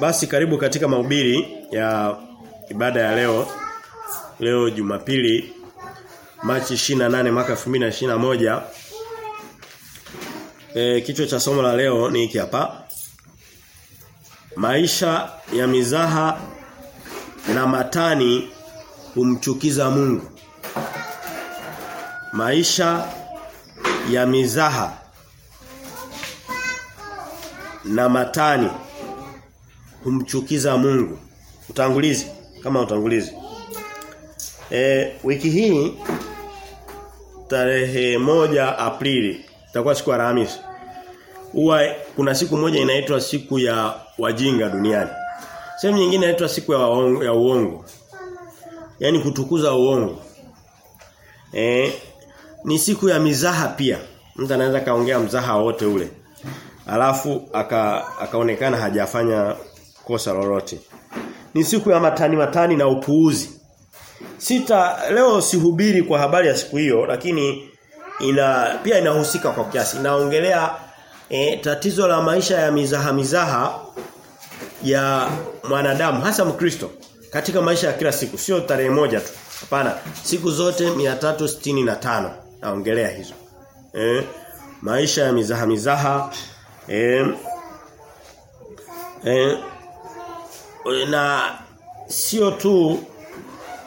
Basi karibu katika mahubiri ya ibada ya leo. Leo Jumapili Machi 28 mwaka 2021. E, kichwa cha somo la leo ni hiki hapa. Maisha ya mizaha na matani humchukiza Mungu. Maisha ya mizaha na matani humchukiza Mungu. Utangulizi kama utangulizi. E, wiki hii tarehe moja Aprili itakuwa siku ya Alhamisi. Huwa kuna siku moja inaitwa siku ya wajinga duniani. Sehemu nyingine inaitwa siku ya, waongo, ya uongo. Yaani kutukuza uongo. E, ni siku ya mizaha pia. Mtu anaweza kaongea mzaha wote ule. Alafu aka akaonekana hajafanya kosa lolote. Ni siku ya matani matani na upuuzi. Sita leo sihubiri kwa habari ya siku hiyo lakini ina pia inahusika kwa kiasi. Inaongelea e, tatizo la maisha ya mizaha mizaha ya mwanadamu hasa Mkristo katika maisha ya kila siku sio tarehe moja tu. Hapana, siku zote 365 naongelea hizo. Eh, maisha ya mizaha mizaha eh, eh, na sio tu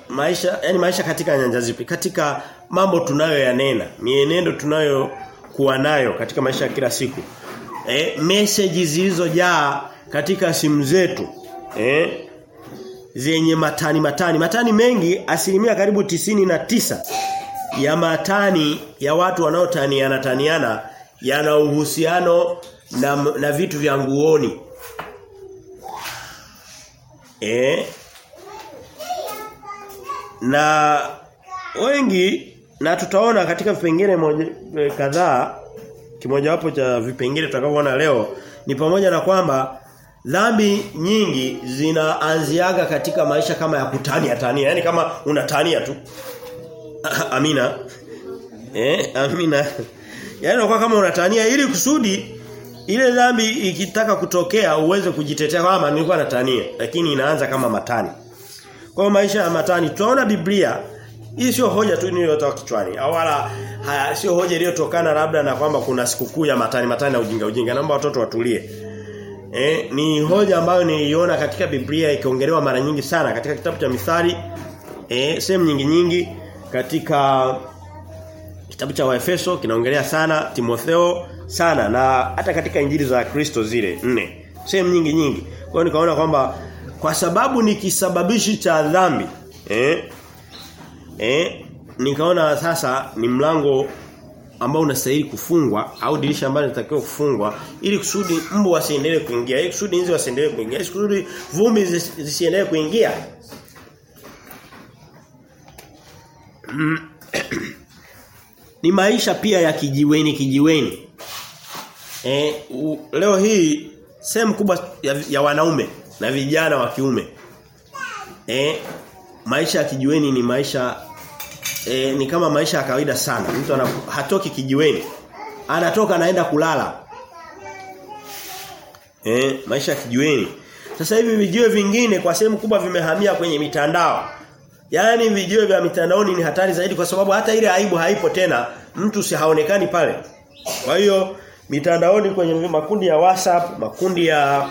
maisha yani maisha katika nyanja zipi katika mambo tunayoyanena mienendo tunayo kuwa nayo katika maisha ya kila siku. Eh message zilizojaa katika simu zetu eh zenye matani matani matani mengi asilimia karibu tisini na tisa ya matani ya watu wanaotaniana taniana yana uhusiano na, na vitu vya nguoni eh? Na wengi na tutaona katika vipengele kadhaa kimojawapo cha vipengele tutakavyoona leo ni pamoja na kwamba dhambi nyingi zinaanziaga katika maisha kama ya kutania tania. Yani kama unatania tu. Amina. Eh amina. Yani kama unatania ili kusudi ile dhambi ikitaka kutokea uweze kujitetea. Kama nilikuwa natania lakini inaanza kama matani. Kwa maisha ya matani tunaona Biblia hii sio hoja tu niliyotoka kichwani wala sio hoja iliyotokana labda na kwamba kuna sikukuu ya matani matani na ujinga ujinga. Naomba watoto watulie. Eh, ni hoja ambayo niliona katika Biblia ikiongelewa mara nyingi sana katika kitabu cha Mithali eh, sehemu nyingi nyingi katika kitabu cha Waefeso kinaongelea sana Timotheo sana na hata katika injili za Kristo zile nne. Sehemu nyingi nyingi. Kwa nikaona kwamba kwa sababu ni kisababishi cha dhambi eh eh nikaona sasa ni mlango ambao unastahili kufungwa au dirisha ambalo linatakiwa kufungwa ili kusudi mbu wasiendelee kuingia ili kusudi nzi wasiendelee kuingia ili kusudi vumbi zisiendelee kuingia. Ni maisha pia ya kijiweni kijiweni eh leo hii sehemu kubwa ya, ya wanaume na vijana wa kiume. Eh maisha ya kijiweni ni maisha e, ni kama maisha ya kawaida sana. Mtu hatoki kijiweni. Anatoka anaenda kulala. Eh maisha ya kijiweni. Sasa hivi vijiwe vingine kwa sehemu kubwa vimehamia kwenye mitandao. Yaani vijiwe vya mitandaoni ni hatari zaidi kwa sababu hata ile aibu haipo tena. Mtu si haonekani pale. Kwa hiyo mitandaoni kwenye makundi ya WhatsApp, makundi ya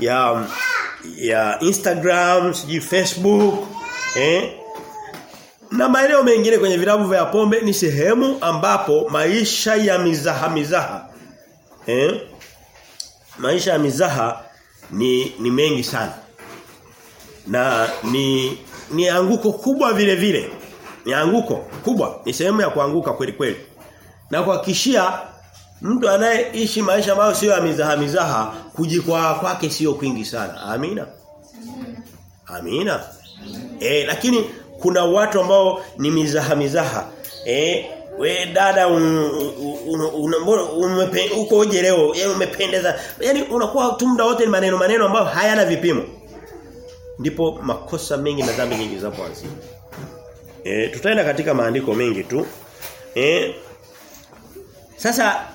ya ya Instagram, siji Facebook, eh? Na maeneo mengine kwenye vilabu vya pombe ni sehemu ambapo maisha ya mizaha mizaha eh? Maisha ya mizaha ni ni mengi sana. Na ni ni anguko kubwa vile vile. Ni anguko kubwa, ni sehemu ya kuanguka kweli kweli. Na kuhakikishia Mtu anayeishi maisha ambayo sio ya mizaha mizaha kujikwaa kwake sio kwingi sana. Amina. Amina. Eh lakini kuna watu ambao ni mizaha mizaha. Eh we dada uko je leo Yeye umependeza Yaani unakuwa tu muda wote ni maneno maneno ambayo hayana vipimo ndipo makosa mengi na dhambi nyingi zinapoanzia eh tutaenda katika maandiko mengi tu eh sasa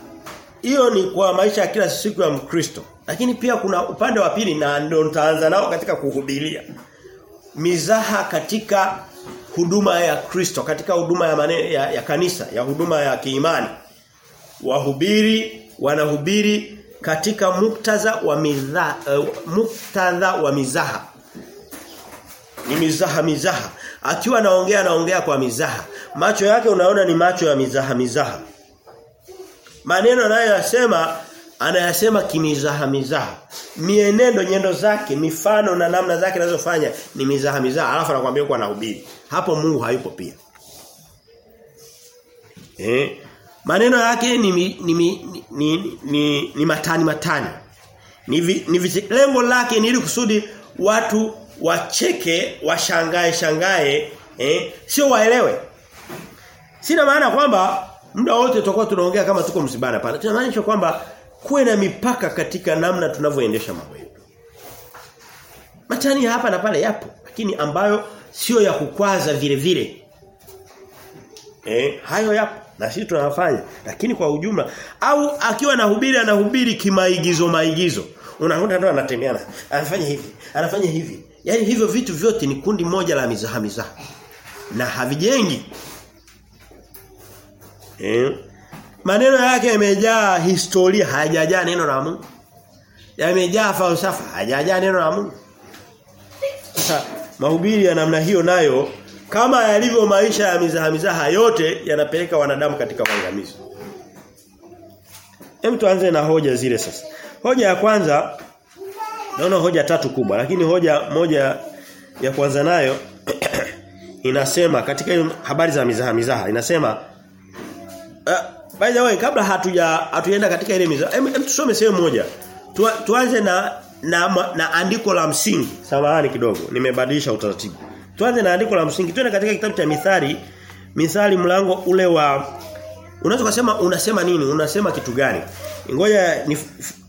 hiyo ni kwa maisha ya kila siku ya Mkristo. Lakini pia kuna upande wa pili na ndio nitaanza nao katika kuhubiria. Mizaha katika huduma ya Kristo, katika huduma ya, mane, ya, ya kanisa, ya huduma ya kiimani. Wahubiri wanahubiri katika muktadha wa mizaha, uh, muktadha wa mizaha. Ni mizaha mizaha. Akiwa anaongea anaongea kwa mizaha. Macho yake unaona ni macho ya mizaha mizaha. Maneno anayoyasema anayasema kimizaha mizaha. Mienendo nyendo zake, mifano na namna zake anazofanya ni mizaha mizaha. Alafu anakuambia kwa anahubiri. Hapo Mungu hayupo pia. Eh? Maneno yake ni ni ni, ni, ni, ni, ni matani matani. Ni, vi, ni vi, lengo lake ni ili kusudi watu wacheke, washangae shangae, eh? Sio waelewe. Sina maana kwamba muda wote tutakuwa tunaongea kama tuko msibana pale. Tunamaanisha kwamba kuwe na mipaka katika namna tunavyoendesha mambo yetu. Matani hapa na pale yapo, lakini ambayo sio ya kukwaza vile vile. Eh, hayo yapo na sisi tunafanya lakini kwa ujumla au akiwa anahubiri anahubiri kimaigizo maigizo unakuta ndo anatembeana anafanya hivi anafanya hivi yani hivyo vitu vyote ni kundi moja la mizaha mizaha na havijengi eh? Maneno yake yamejaa historia hajajaa neno la Mungu. Yamejaa falsafa hajajaa neno la Mungu. Mahubiri ya namna hiyo nayo kama yalivyo maisha ya mizaha mizaha yote yanapeleka wanadamu katika uangamizi Hem tuanze na hoja zile sasa. Hoja ya kwanza naona hoja tatu kubwa lakini hoja moja ya kwanza nayo inasema katika habari za mizaha mizaha inasema uh, by the way kabla hatuja hatuenda katika ile mizo hem tusome sehemu moja. Tu, tuanze na na, na andiko la msingi. Samahani kidogo nimebadilisha utaratibu. Tuanze na andiko la msingi. Twende katika kitabu cha Mithali. Mithali mlango ule wa Unaweza kusema unasema nini? Unasema kitu gani? Ngoja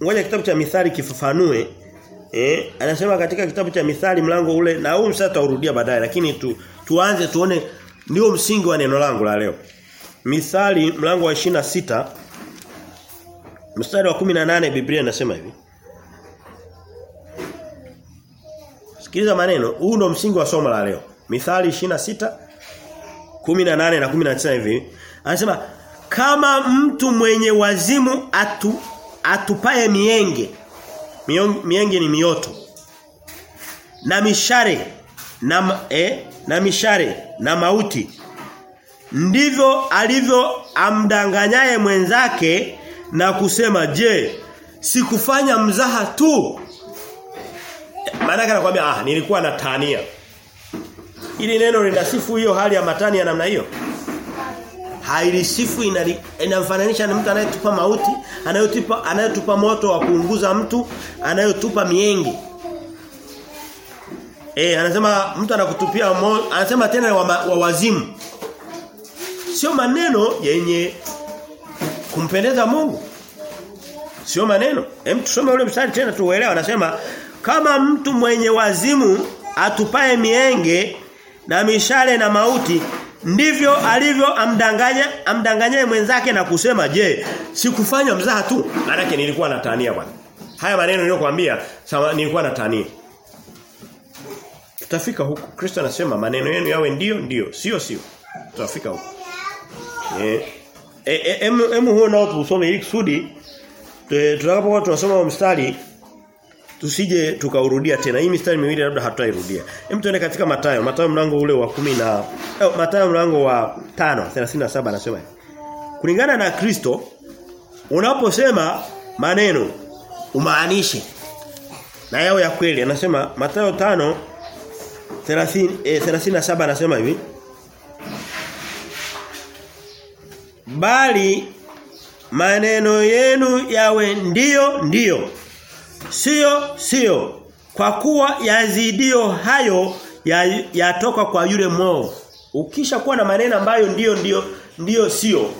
ngoja kitabu cha Mithali kifafanue. Eh, anasema katika kitabu cha Mithali mlango ule na huu msata urudia baadaye lakini tu tuanze tuone ndio msingi wa neno langu la leo. Mithali mlango wa 26 mstari wa 18 Biblia inasema hivi. Sikiliza maneno, huu ndo msingi wa somo la leo. Mithali 26 18 na 19 hivi. Anasema kama mtu mwenye wazimu atu atupaye mienge. Mienge ni mioto. Na mishare na eh, na mishare na mauti. Ndivyo alivyo amdanganyaye mwenzake na kusema je sikufanya mzaha tu maana anakuambia ah nilikuwa natania. Ili neno linasifu hiyo hali ya matani ya namna hiyo. Hailisifu inamfananisha na mtu anayetupa mauti, anayotupa anayotupa moto wa kuunguza mtu, anayotupa miengi. Eh anasema mtu anakutupia anasema tena wa, wa wazimu. Sio maneno yenye kumpendeza Mungu. Sio maneno. Hem tusome ule mstari tena tuuelewe. Anasema kama mtu mwenye wazimu atupae mienge na mishale na mauti ndivyo alivyo amdanganya amdanganyaye mwenzake na kusema je sikufanya mzaha tu maana nilikuwa natania bwana. Haya maneno niliyokuambia nilikuwa natania. Tutafika huko Kristo anasema maneno yenu yawe ndio ndio sio sio. Tutafika huko eh em e, em huo nao tusome ili kusudi tutakapokuwa tunasoma mstari tusije tukaurudia tena. Hii mistari miwili labda hatutairudia. Hem tuende katika Mathayo, Mathayo mlango ule wa kumi na eh, Mathayo mlango wa 5 37 anasema Kulingana na Kristo unaposema maneno umaanishe na yao ya kweli. Anasema Mathayo 5 30 eh, 37 anasema hivi. Bali maneno yenu yawe ndiyo ndiyo. Sio sio. Kwa kuwa yazidio hayo yatoka ya kwa yule mwovu ukisha kuwa na maneno ambayo ndiyo ndiyo ndiyo sio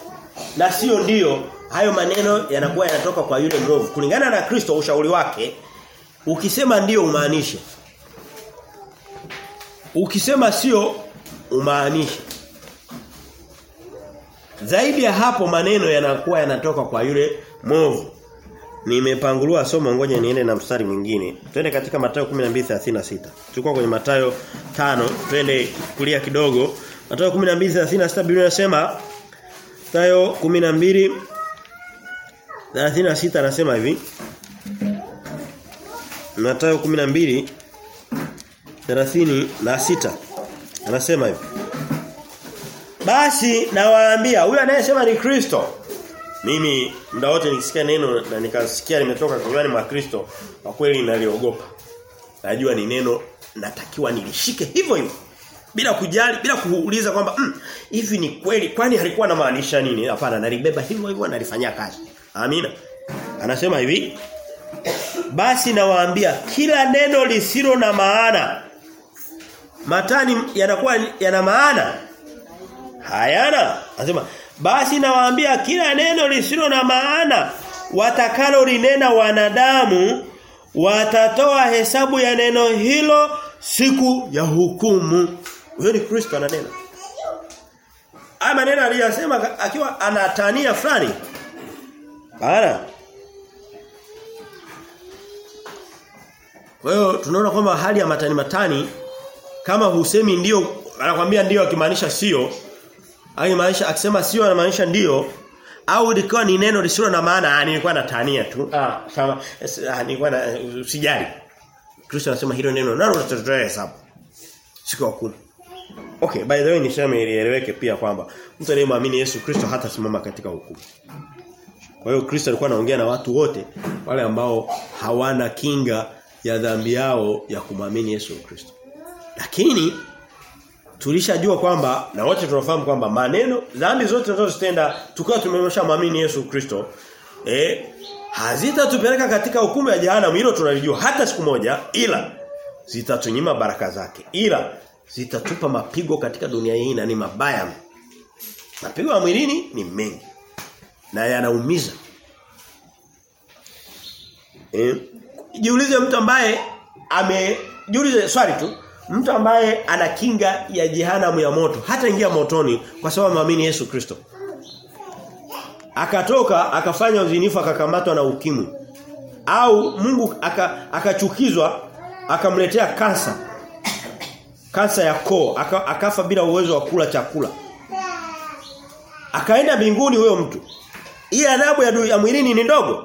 na sio ndiyo hayo maneno yanakuwa yanatoka kwa yule mwovu. Kulingana na Kristo ushauri wake ukisema ndiyo umaanishe. Ukisema sio umaanishe zaidi ya hapo maneno yanakuwa yanatoka kwa yule mwovu nimepangulua somo ngoja niende na mstari mwingine. Twende katika Mathayo 12:36. Tulikuwa kwenye Mathayo 5, twende kulia kidogo. Mathayo 12:36 Biblia inasema Mathayo 12 36 anasema hivi. Mathayo 12 36 anasema hivi. Basi nawaambia huyu anayesema ni Kristo. Mimi muda wote nikisikia neno na nikasikia limetoka kinywani mwa Kristo, kwa kweli naliogopa. Najua ni neno natakiwa nilishike hivyo hivyo. Bila kujali, bila kuuliza kwamba mm, hivi ni kweli kwani alikuwa na maanisha nini? Hapana, nalibeba hivyo hivyo nalifanyia kazi. Amina. Anasema hivi, basi nawaambia kila neno lisilo na maana matani yanakuwa yana maana hayana. Anasema basi nawaambia kila neno lisilo na maana watakalo linena wanadamu watatoa hesabu ya neno hilo siku ya hukumu. Huyo ni Kristo ananena. Haya maneno aliyosema akiwa anatania fulani. Bana. Kwa hiyo tunaona kwamba hali ya matani matani kama husemi ndio anakuambia ndio akimaanisha sio akimaanisha akisema sio anamaanisha ndio au ilikuwa ni neno lisilo na maana ah nilikuwa natania tu. Ah kama ah, nilikuwa na usijali. Kristo anasema hilo neno nalo tutatoa hesabu siku ya Okay by the way niseme ilieleweke pia kwamba mtu anayemwamini Yesu Kristo hata simama katika hukumu. Kwa hiyo Kristo alikuwa anaongea na watu wote wale ambao hawana kinga ya dhambi yao ya kumwamini Yesu Kristo. Lakini tulishajua kwamba na wote tunafahamu kwamba maneno dhambi zote tunazozitenda tukiwa tumemshamwamini Yesu Kristo eh hazitatupeleka katika hukumu ya jehanamu hilo tunalijua hata siku moja ila zitatunyima baraka zake ila zitatupa mapigo katika dunia hii na ni mabaya mapigo ya mwilini ni mengi na yanaumiza. Eh, jiulize mtu ambaye ame jiulize swali tu, mtu ambaye ana kinga ya jehanamu ya moto, hata ingia motoni kwa sababu maamini Yesu Kristo. Akatoka akafanya uzinifu akakamatwa na ukimwi. Au Mungu akachukizwa aka akamletea kansa. Kansa ya koo, aka, akafa bila uwezo wa kula chakula. Akaenda mbinguni huyo mtu. Ile adhabu ya, ya mwilini ni ndogo.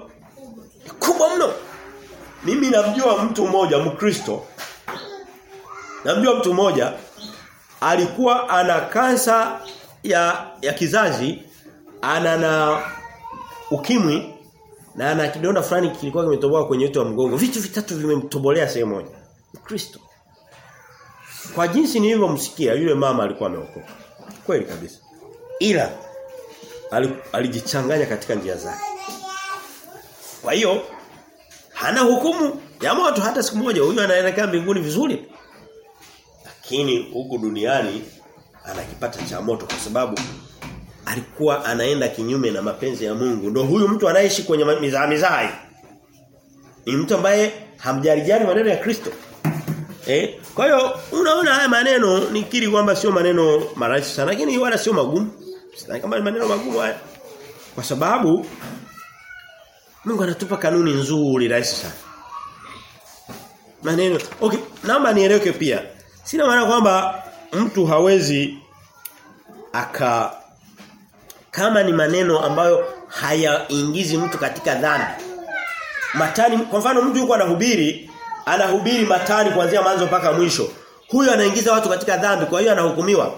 Kubwa mno. Mimi namjua mtu mmoja Mkristo. Namjua mtu mmoja alikuwa ana kansa ya ya kizazi, ana na ukimwi na ana kidonda fulani kilikuwa kimetoboa kwenye uti wa mgongo. Vitu vitatu vimemtobolea sehemu moja. Kristo. Kwa jinsi nilivyomsikia yule mama alikuwa ameokoka. Kweli kabisa. Ila alijichanganya katika njia zake. Kwa hiyo hana hukumu ya moto hata siku moja huyu anaelekea mbinguni vizuri. Lakini huku duniani anakipata cha moto kwa sababu alikuwa anaenda kinyume na mapenzi ya Mungu. Ndio huyu mtu anaishi kwenye mizaa mizaa. Ni mtu ambaye hamjarijani maneno ya Kristo. Eh? Kwa hiyo unaona haya maneno nikiri kwamba sio maneno marahisi sana lakini wala sio magumu. Sidhani kama ni maneno magumu haya. Kwa sababu Mungu anatupa kanuni nzuri rahisi sana. Maneno. Okay, naomba nieleweke pia. Sina maana kwamba mtu hawezi aka kama ni maneno ambayo hayaingizi mtu katika dhambi. Matani kwa mfano mtu yuko anahubiri, anahubiri matani kuanzia mwanzo mpaka mwisho. Huyo anaingiza watu katika dhambi, kwa hiyo anahukumiwa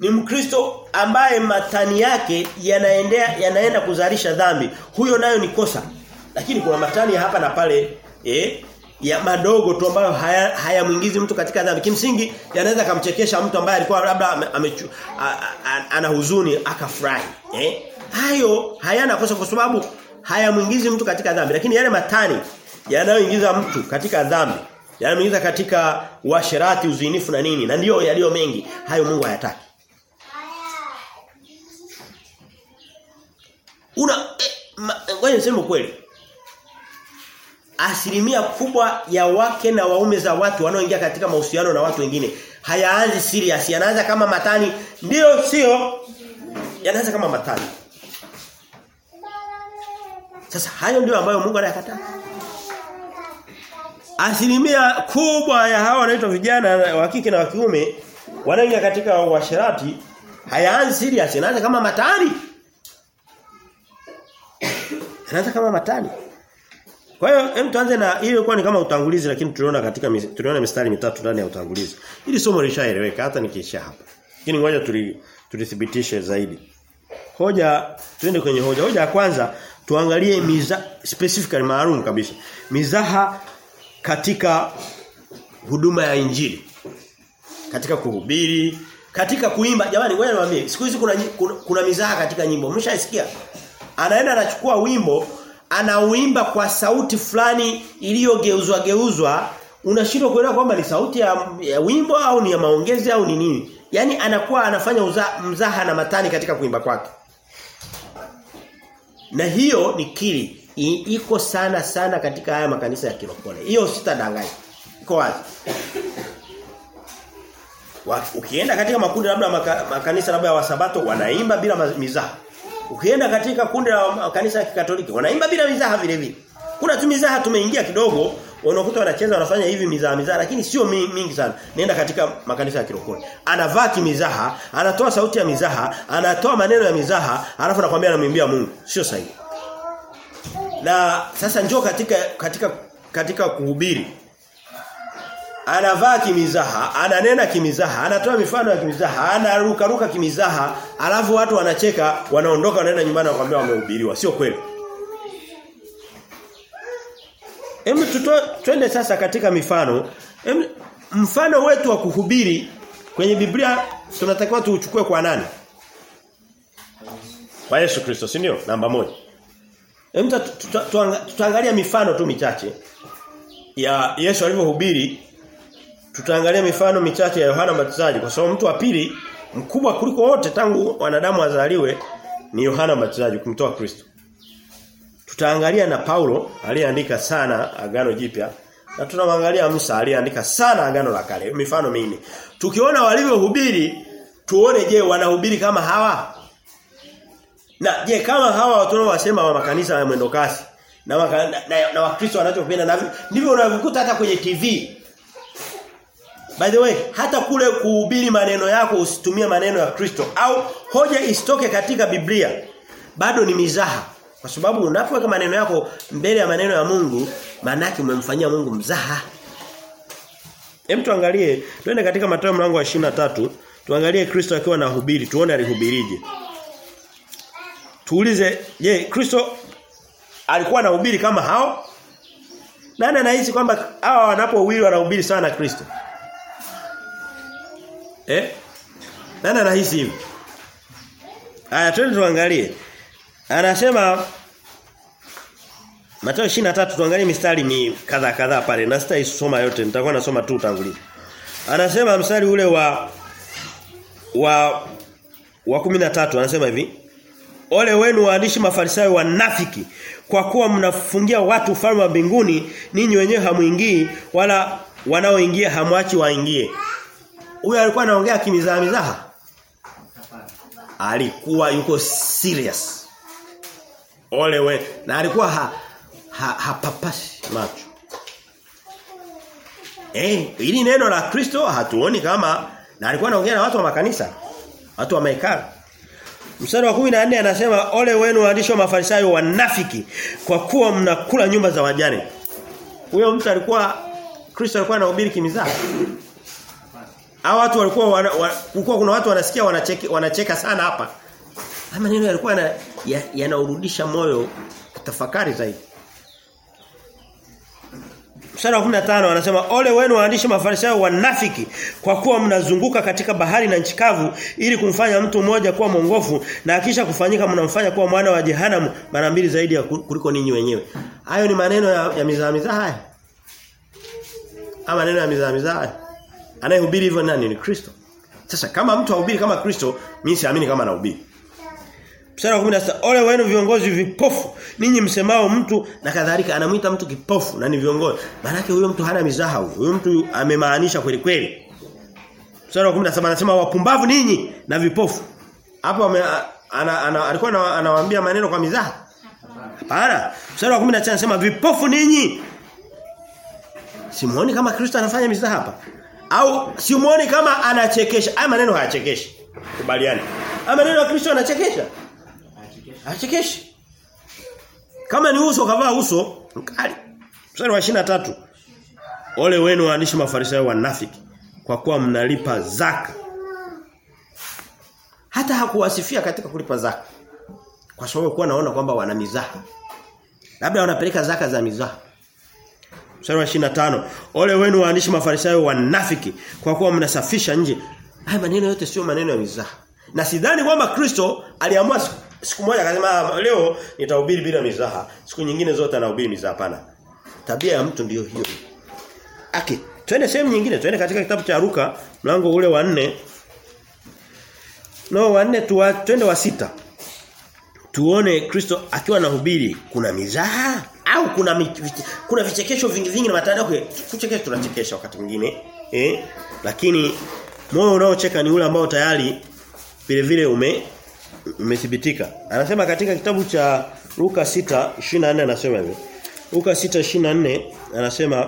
ni Mkristo ambaye matani yake yanaendea yanaenda kuzalisha dhambi. Huyo nayo ni kosa. Lakini kuna matani hapa na pale eh ya madogo tu ambayo hayamuingizi haya mtu katika dhambi. Kimsingi yanaweza kumchekesha mtu ambaye alikuwa labda ana huzuni akafurahi. Eh? Hayo hayana kosa kwa sababu hayamuingizi mtu katika dhambi. Lakini yale matani yanayoingiza mtu katika dhambi, yanayoingiza katika uasherati, uzinifu na nini, na ndio yaliyo mengi, hayo Mungu hayataki. Una ngoja eh, niseme kweli. Asilimia kubwa ya wake na waume za watu wanaoingia katika mahusiano na watu wengine hayaanzi serious, yanaanza kama matani, ndio sio? Yanaanza kama matani. Sasa hayo ndio ambayo Mungu anayakataa. Asilimia kubwa ya hawa wanaitwa vijana wa kike na wa kiume wanaingia katika uasherati hayaanzi serious yanaanza kama matani. yanaanza kama matani. Kwa hiyo hem tuanze na hiyo ilikuwa ni kama utangulizi lakini tuliona katika tuliona mistari mitatu ndani ya utangulizi. Ili somo lishaeleweka hata nikiisha hapa. Lakini ngoja tuli tulithibitishe zaidi. Hoja twende kwenye hoja. Hoja ya kwanza tuangalie miza specifically maalum kabisa. Mizaha katika huduma ya injili. Katika kuhubiri, katika kuimba. Jamani ngoja niwaambie, siku hizi kuna, kuna kuna mizaha katika nyimbo. Mshaisikia? Anaenda anachukua wimbo, anauimba kwa sauti fulani iliyogeuzwa geuzwa, unashindwa kuelewa kwamba ni sauti ya, ya wimbo au ni ya maongezi au ni nini. yani anakuwa anafanya uza, mzaha na matani katika kuimba kwake. Na hiyo ni kili I, iko sana sana katika haya makanisa ya kilokole. Hiyo sitadanganya. Iko wazi. Ukienda katika makundi labda maka, makanisa labda ya wasabato wanaimba bila mizaha. Ukienda katika kundi la kanisa la Kikatoliki wanaimba bila mizaha vile vile. Kuna tu mizaha tumeingia kidogo, unakuta wanacheza wanafanya hivi mizaha mizaha lakini sio mingi sana. Nenda katika makanisa ya kirokoni. Anavaa kimizaha, anatoa sauti ya mizaha, anatoa maneno ya mizaha, alafu anakuambia anamwimbia Mungu. Sio sahihi. Na sasa njoo katika katika katika kuhubiri. Anavaa kimizaha, ananena kimizaha, anatoa mifano ya kimizaha, anaruka ruka kimizaha, alafu watu wanacheka, wanaondoka wanaenda nyumbani wakwambia wamehubiriwa. Sio kweli. Hebu twende sasa katika mifano. Em, mfano wetu wa kuhubiri kwenye Biblia tunatakiwa tuuchukue kwa nani? Kwa Yesu Kristo, si ndio? Namba moja. Hem tutaangalia mifano tu michache ya Yesu alivyohubiri. Tutaangalia mifano michache ya Yohana Mbatizaji kwa sababu mtu wa pili mkubwa kuliko wote tangu wanadamu wazaliwe ni Yohana Mbatizaji kumtoa Kristo. Tutaangalia na Paulo aliyeandika sana agano jipya na tunamwangalia Musa aliyeandika sana agano la kale. Mifano mingi. Tukiona walivyohubiri tuone je wanahubiri kama hawa? Na je kama hawa watu wanaosema wa makanisa ya mwendo kasi na na, na, na wakristo wanachopenda na ndivyo unavikuta hata kwenye TV. By the way, hata kule kuhubiri maneno yako usitumie maneno ya Kristo au hoja isitoke katika Biblia bado ni mizaha. Kwa sababu unapoweka maneno yako mbele ya maneno ya Mungu, maana yake umemfanyia Mungu mzaha. Hem tuangalie, twende katika Mathayo mlango wa 23, tuangalie Kristo akiwa anahubiri, tuone alihubirije. Tuulize, je, Kristo alikuwa anahubiri kama hao? Nani anahisi kwamba hawa wanapohubiri wanahubiri sana Kristo? Eh? Nani anahisi hivi? Aya twende tuangalie. Anasema Mathayo 23 tuangalie mistari mi kadhaa kadhaa pale. Na sitaisoma yote, nitakuwa nasoma tu utangulizi. Anasema mstari ule wa wa wa 13 anasema hivi. Ole wenu waandishi mafarisayo wanafiki kwa kuwa mnafungia watu ufalme wa mbinguni ninyi wenyewe hamuingii wala wanaoingia hamwachi waingie. Huyu alikuwa anaongea kimizaha mizaha? Alikuwa yuko serious. Ole we na alikuwa ha, ha, hapapashi macho. Eh, ili neno la Kristo hatuoni kama na alikuwa anaongea na watu wa makanisa, watu wa mahekalu. Mstari wa 14 anasema ole wenu waandishi wa mafarisayo wanafiki kwa kuwa mnakula nyumba za wajane. Huyo mtu alikuwa Kristo alikuwa anahubiri kimizaha. Hao watu walikuwa kulikuwa kuna watu wanasikia wanacheka wanacheka sana hapa. Haya maneno yalikuwa yanaurudisha ya moyo kutafakari zaidi. Mstari wa 15 anasema ole wenu waandishi mafarisayo wanafiki kwa kuwa mnazunguka katika bahari na nchikavu ili kumfanya mtu mmoja kuwa mwongofu na kisha kufanyika mnamfanya kuwa mwana wa jehanamu mara mbili zaidi ya kuliko ninyi wenyewe. Hayo ni maneno ya, ya mizaa mizaha haya. Ama maneno ya mizaa mizaa haya. Anayehubiri hivyo nani ni Kristo. Sasa kama mtu ahubiri kama Kristo, mimi siamini kama anahubiri. Mstari wa 16 ole wenu viongozi vipofu ninyi msemao mtu na kadhalika anamuita mtu kipofu na ni viongozi maana huyo mtu hana mizaha huyo huyo mtu amemaanisha kweli kweli Mstari wa 17 anasema wapumbavu ninyi na vipofu hapo ana, ana, alikuwa anawaambia maneno kwa mizaha Hapana. Mstari wa 19 anasema vipofu ninyi. Simuoni kama Kristo anafanya mizaha hapa. Au simuoni kama anachekesha. Haya maneno hayachekeshi. Kubaliani. Haya maneno ya Kristo anachekesha. Hayachekeshi. Kama ni uso kavaa uso mkali. Mstari wa 23. Ole wenu waandishi mafarisayo wanafiki kwa kuwa mnalipa zaka. Hata hakuwasifia katika kulipa zaka. Kwa sababu kuwa naona kwamba wana mizaha. Labda wanapeleka zaka za mizaha. Mstari wa 25. Ole wenu waandishi mafarisayo wanafiki kwa kuwa mnasafisha nje. Haya maneno yote sio maneno ya mizaha. Na sidhani kwamba Kristo aliamua siku, moja akasema leo nitahubiri bila mizaha. Siku nyingine zote anahubiri mizaha hapana. Tabia ya mtu ndiyo hiyo. Okay. Twende sehemu nyingine, twende katika kitabu cha Luka mlango ule wa 4. No, wa 4 tu twende wa sita tuone Kristo akiwa anahubiri kuna mizaha au kuna viche, kuna vichekesho vingi vingi na matanda kuchekesha tunachekesha wakati mwingine eh. Lakini moyo unaocheka ni ule ambao tayari vile vile ume umethibitika. Anasema katika kitabu cha Luka 6:24 anasema hivi. Luka 6:24 anasema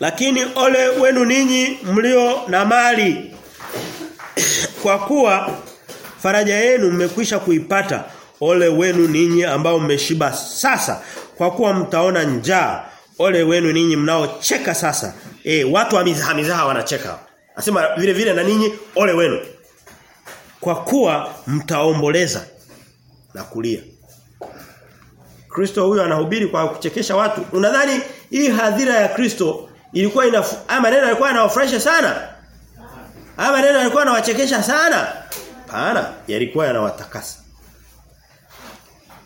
lakini ole wenu ninyi mlio na mali kwa kuwa faraja yenu mmekwisha kuipata ole wenu ninyi ambao mmeshiba sasa kwa kuwa mtaona njaa ole wenu ninyi mnaocheka sasa. E, watu wa mizaha mizaha wanacheka. Nasema vile vile na ninyi ole wenu. Kwa kuwa mtaomboleza na kulia. Kristo huyo anahubiri kwa kuchekesha watu. Unadhani hii hadhira ya Kristo ilikuwa ina maneno yalikuwa yanawafurahisha sana? Haya maneno yalikuwa yanawachekesha sana? Hapana, yalikuwa yanawatakasa.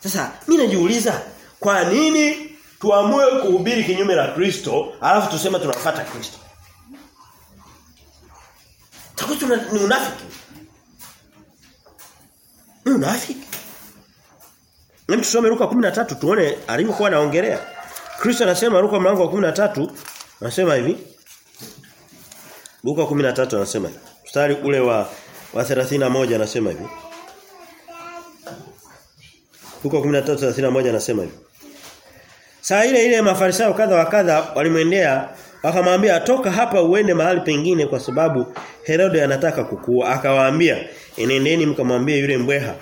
Sasa mimi najiuliza kwa nini tuamue kuhubiri kinyume na Kristo alafu tuseme tunafuata Kristo? Takuwa ni unafiki. Ni unafiki. Hebu tusome Luka 13 tuone alivyokuwa anaongelea. Kristo anasema Luka mlango wa 13 anasema hivi. Luka 13 anasema hivi. Mstari ule wa wa 31 anasema hivi. Luka 13:31 anasema hivi. Saa ile ile mafarisayo kadha wa kadha walimwendea wakamwambia toka hapa uende mahali pengine kwa sababu Herode anataka kukua. Akawaambia enendeni mkamwambie yule mbweha.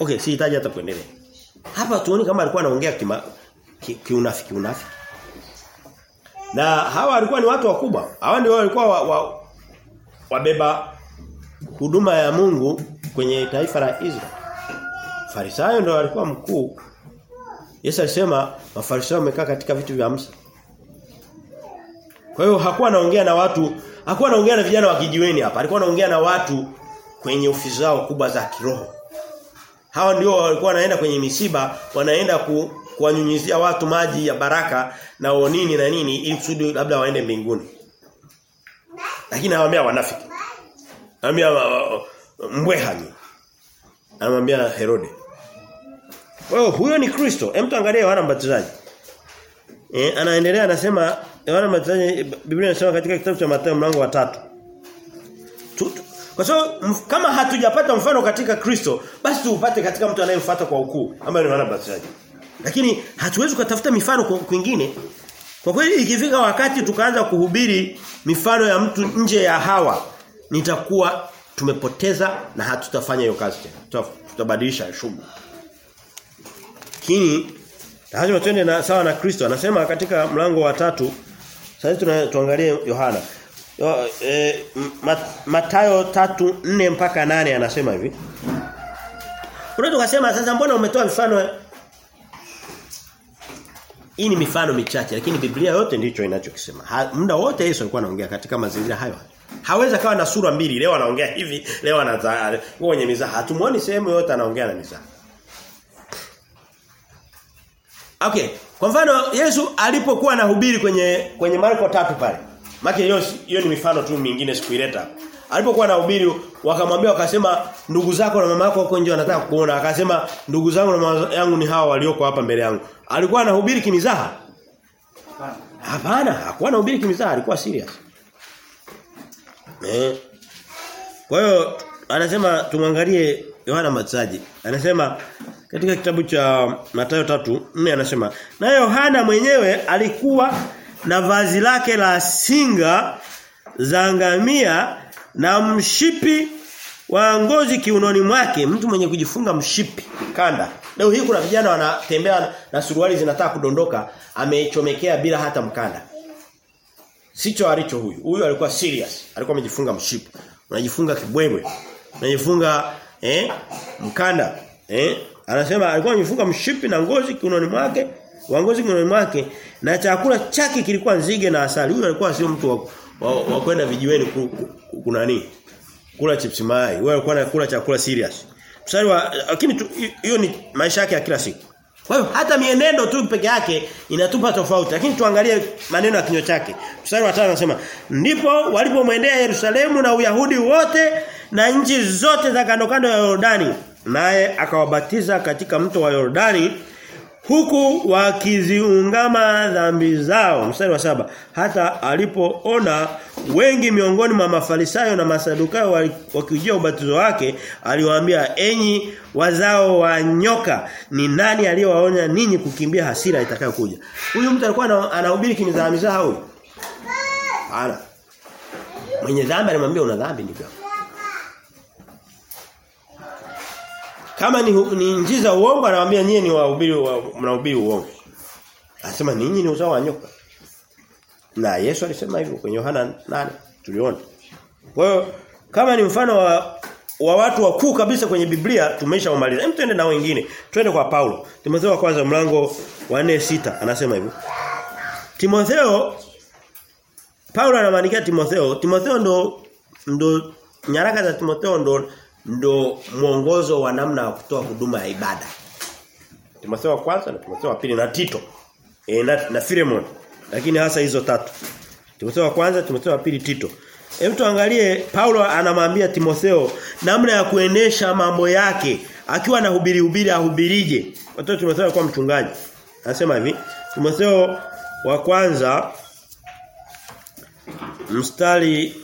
Okay sihitaji hata kuendelea. Hapa tuoni kama alikuwa anaongea kiunafiki ki unafiki Na hawa walikuwa ni watu wakubwa. Hawa ndio walikuwa wa, wa, wabeba huduma ya Mungu kwenye taifa la Israeli. Farisayo ndio alikuwa mkuu. Yesu alisema Mafarisayo wamekaa katika vitu vya Musa. Kwa hiyo hakuwa anaongea na watu, hakuwa anaongea na vijana wa kijiweni hapa. Alikuwa anaongea na watu kwenye ofisi zao kubwa za kiroho. Hawa ndio walikuwa wanaenda kwenye misiba, wanaenda ku, kuwanyunyizia watu maji ya baraka na onini na nini ili kusudi labda waende mbinguni. Lakini anawaambia wanafiki. Anawaambia mbweha ni. Anamwambia Herode. Kwa hiyo huyo ni Kristo. Hem tuangalie Yohana Mbatizaji. E, anaendelea anasema Yohana Mbatizaji Biblia inasema katika kitabu cha Mathayo mlango wa tatu Kwa sababu kama hatujapata mfano katika Kristo basi tuupate katika mtu anayemfuata kwa ukuu ambaye ni Yohana Mbatizaji. Lakini hatuwezi kutafuta mifano kwingine kwa kweli ikifika wakati tukaanza kuhubiri mifano ya mtu nje ya hawa nitakuwa tumepoteza na hatutafanya hiyo kazi tena. Tutabadilisha shughuli. Lakini lazima twende na sawa na Kristo anasema katika mlango wa tatu sasa tuangalie Yohana. Yo, e, mat, Matayo tatu nne mpaka nane anasema hivi. Unaweza ukasema sasa mbona umetoa mifano hii ni mifano michache lakini Biblia yote ndicho inachokisema. Muda wote Yesu alikuwa anaongea katika mazingira hayo. Hawezi kawa na sura mbili. Leo anaongea hivi, leo anaza kwenye mizaha. Hatumuoni sehemu yote anaongea na mizaha. Okay. Kwa mfano Yesu alipokuwa anahubiri kwenye kwenye Marko tatu pale. Maki hiyo ni mifano tu mingine sikuileta. Alipokuwa anahubiri wakamwambia wakasema ndugu zako na mama yako wako nje wanataka kuona. Akasema ndugu zangu na mama yangu ni hawa walioko hapa mbele yangu. Alikuwa anahubiri kimizaha? Hapana, hakuwa anahubiri kimizaha, alikuwa serious. Eh. Kwa hiyo anasema tumwangalie Yohana Mbatizaji. Anasema katika kitabu cha Mathayo tatu nne anasema na Yohana mwenyewe alikuwa na vazi lake la singa za ngamia na mshipi wa ngozi kiunoni mwake. Mtu mwenye kujifunga mshipi kanda. Leo hii kuna vijana wanatembea na suruali zinataka kudondoka amechomekea bila hata mkanda. Sicho alicho huyu. Huyu alikuwa serious. Alikuwa amejifunga mshipi. Unajifunga kibwebwe. Unajifunga eh mkanda eh anasema alikuwa amefunga mshipi na ngozi kiunoni mwake wa ngozi kiunoni mwake na chakula chake kilikuwa nzige na asali. Huyu alikuwa sio mtu wa, wa, kwenda vijiweni ku, ku, ku, kuna nini kula chips mayai. Wewe alikuwa anakula chakula serious. Mstari wa lakini hiyo ni maisha yake ya kila siku. Kwa hiyo hata mienendo tu peke yake inatupa tofauti lakini tuangalie maneno ya kinywa chake. Mstari wa 5 anasema ndipo walipomwendea Yerusalemu na Uyahudi wote na nchi zote za kando kando ya Yordani naye akawabatiza katika mto wa Yordani huku wakiziungama dhambi zao. Mstari wa saba hata alipoona wengi miongoni mwa mafarisayo na masadukayo wakijia ubatizo wake aliwaambia enyi wazao wa nyoka ni nani aliyewaonya ninyi kukimbia hasira itakayokuja? Huyu mtu alikuwa anahubiri kimizaa mizaa huyu ana mwenye dhambi alimwambia una dhambi ndivyo kama ni, ni za uongo anamwambia nyie ni wahubiri wa, mnahubiri uongo. Anasema ninyi ni uzao wa nyoka. Na Yesu alisema hivyo kwenye Yohana 8 tuliona. Kwa hiyo kama ni mfano wa wa watu wakuu kabisa kwenye Biblia tumeshaumaliza. Hem twende na wengine. Twende kwa Paulo. Timotheo wa kwanza mlango wa 4:6 anasema hivyo. Timotheo Paulo anamwandikia Timotheo, Timotheo ndo ndo nyaraka za Timotheo ndo ndo mwongozo wa namna ya kutoa huduma ya ibada. Timotheo wa kwanza na Timotheo wa pili na Tito. E, na, na Filemon. Lakini hasa hizo tatu. Timotheo wa kwanza, Timotheo wa pili, Tito. Hebu tuangalie Paulo anamwambia Timotheo namna ya kuendesha mambo yake akiwa anahubiri hubiri ahubirije. Watoto Timotheo alikuwa mchungaji. Anasema hivi, Timotheo wa kwanza mstari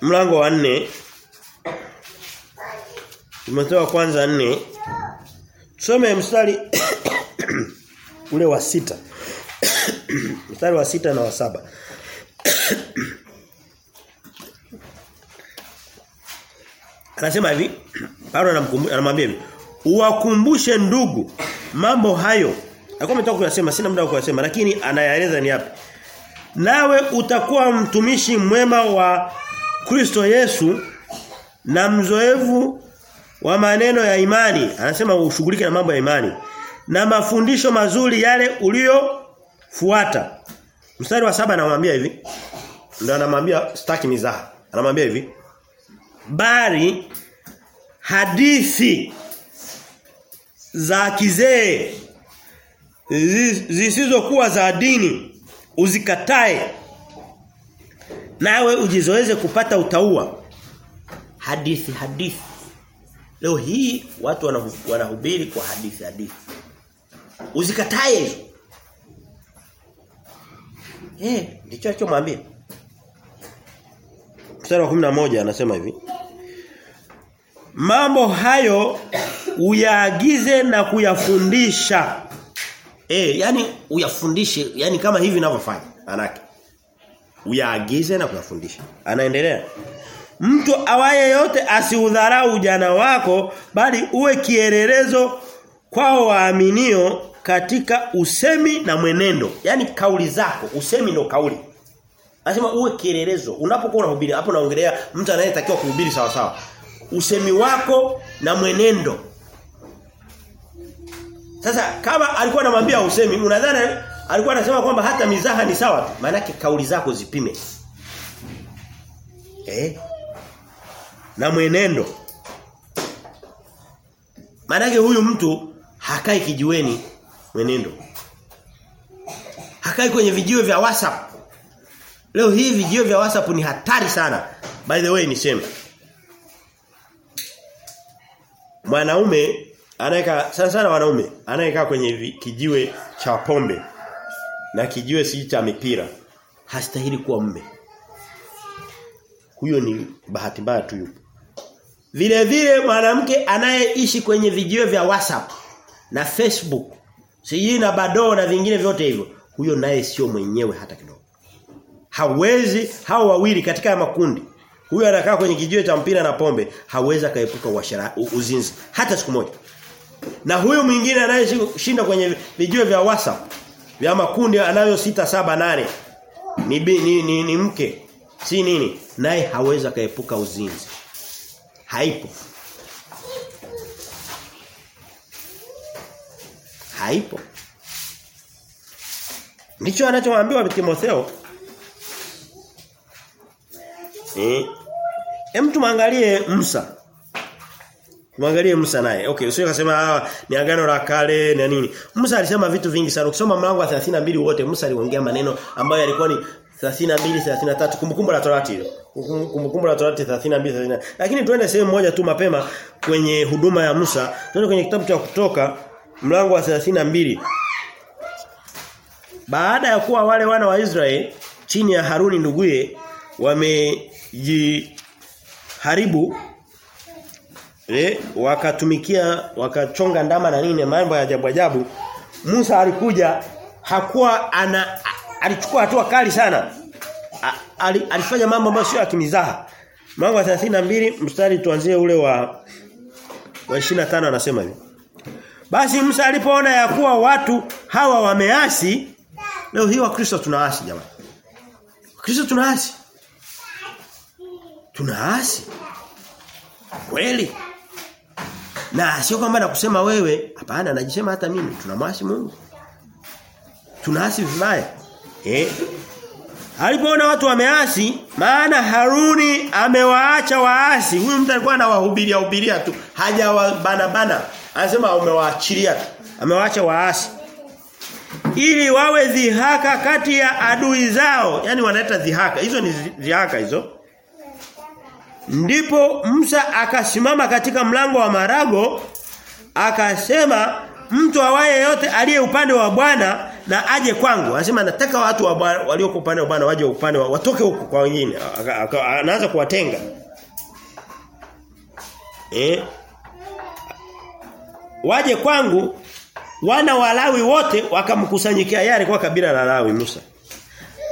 mlango wa nne Timotheo wa kwanza nne. Tusome mstari ule wa sita. Mstari wa sita na wa saba. Anasema hivi Paulo anamwambia hivi uwakumbushe ndugu mambo hayo. Alikuwa ametoka kuyasema sina muda wa kuyasema lakini anayaeleza ni yapi. Nawe utakuwa mtumishi mwema wa Kristo Yesu na mzoevu wa maneno ya imani anasema ushughulike na mambo ya imani. Na mafundisho mazuri yale uliyofuata. Mstari wa saba anamwambia hivi ndio anamwambia staki mizaha. Anamwambia hivi bali hadithi za kizee zisizokuwa za dini uzikatae nawe ujizoeze kupata utaua hadithi hadithi leo hii watu wanahubiri kwa hadithi hadithi. Uzikatae. Hizo eh ndicho alichomwambia. Mstari wa 11 anasema hivi. Mambo hayo uyaagize na kuyafundisha. Eh yani uyafundishe yani kama hivi ninavyofanya manake uyaagize na kuyafundisha. Anaendelea mtu awaye yote asiudharau ujana wako bali uwe kielelezo kwao waaminio katika usemi na mwenendo yani kauli zako usemi ndio kauli Anasema uwe kielelezo. Unapokuwa unahubiri, hapo naongelea mtu anayetakiwa kuhubiri sawa sawa. Usemi wako na mwenendo. Sasa kama alikuwa anamwambia usemi, unadhani alikuwa anasema kwamba hata mizaha ni sawa tu. Maana kauli zako zipime. Eh? Na mwenendo. Maana huyu mtu hakai kijiweni mwenendo. Hakai kwenye vijiwe vya WhatsApp. Leo hii vijio vya WhatsApp ni hatari sana. By the way niseme. Mwanaume anaweka sana sana wanaume anayekaa kwenye kijiwe cha pombe na kijiwe si cha mipira hastahili kuwa mme Huyo ni bahati mbaya tu yupo. Vile vile mwanamke anayeishi kwenye vijiwe vya WhatsApp na Facebook, sijui na bado na vingine vyote hivyo, huyo naye sio mwenyewe hata kidogo. Hawezi hao wawili katika makundi. Huyo anakaa kwenye kijiwe cha mpira na pombe, hawezi akaepuka uzinzi hata siku moja. Na huyu mwingine anayeshinda kwenye vijiwe vya WhatsApp vya makundi anayo sita saba nane ni, ni, ni, ni mke si nini naye hawezi akaepuka uzinzi. Haipo. Haipo. Ndicho anachoambiwa Timotheo. Eh. Hem tuangalie Musa. Muangalie Musa naye. Okay, usio kasema ah, ni agano la kale na nini. Musa alisema vitu vingi sana. Ukisoma mlango wa 32 wote Musa aliongea maneno ambayo yalikuwa ni 32 33 kumbukumbu la Torati hilo. Kumbukumbu la Torati 32 30. Lakini tuende sehemu moja tu mapema kwenye huduma ya Musa. Tuende kwenye kitabu cha kutoka mlango wa 32. Baada ya kuwa wale wana wa Israeli chini ya Haruni nduguye wamejiharibu eh wakatumikia wakachonga ndama na nini mambo ya ajabu ajabu Musa alikuja hakuwa ana alichukua hatua kali sana. Ali, alifanya mambo ambayo sio ya kimizaha. Mlango wa 32 mstari tuanzie ule wa wa 25 anasema hivi. Basi Musa alipoona ya kuwa watu hawa wameasi leo hii wa Kristo tunaasi jamani Kristo tunaasi. Tunaasi. Kweli? Na sio kwamba nakusema wewe hapana najisema hata mimi. Tunamwasi Mungu. Tunaasi vibaya eh? Alipoona watu wameasi maana Haruni amewaacha waasi. Huyu mtu alikuwa anawahubiria hubiria tu. Hajawabana bana anasema umewaachilia tu. Amewaacha waasi. Ili wawe dhihaka kati ya adui zao. Yani wanaleta dhihaka. Hizo ni dhihaka hizo. Ndipo Musa akasimama katika mlango wa marago akasema mtu awaye yote aliye upande wa Bwana na aje kwangu. Anasema nataka watu walio walioko upande wa Bwana waje upande wa watoke huko kwa wengine. Anaanza kuwatenga. Eh? Waje kwangu wana walawi wote wakamkusanyikia yale kwa kabila la Lawi Musa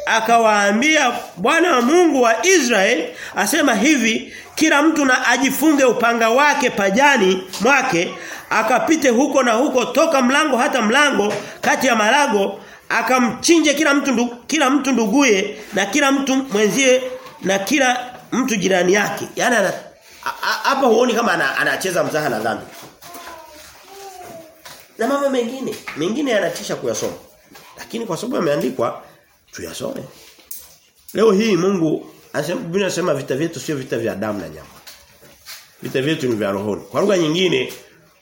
akawaambia Bwana wa Mungu wa Israeli asema hivi kila mtu na ajifunge upanga wake pajani mwake akapite huko na huko toka mlango hata mlango kati ya marago akamchinje kila mtu ndu, kila mtu nduguye na kila mtu mwenzie na kila mtu jirani yake. Yani hapa huoni kama anacheza mzaha na dhambi. Na mambo mengine mengine yanatisha kuyasoma. Lakini kwa sababu yameandikwa tuyasome. Leo hii Mungu Biblia inasema vita vyetu sio vita vya damu na nyama. Vita vyetu ni vya rohoni. Kwa lugha nyingine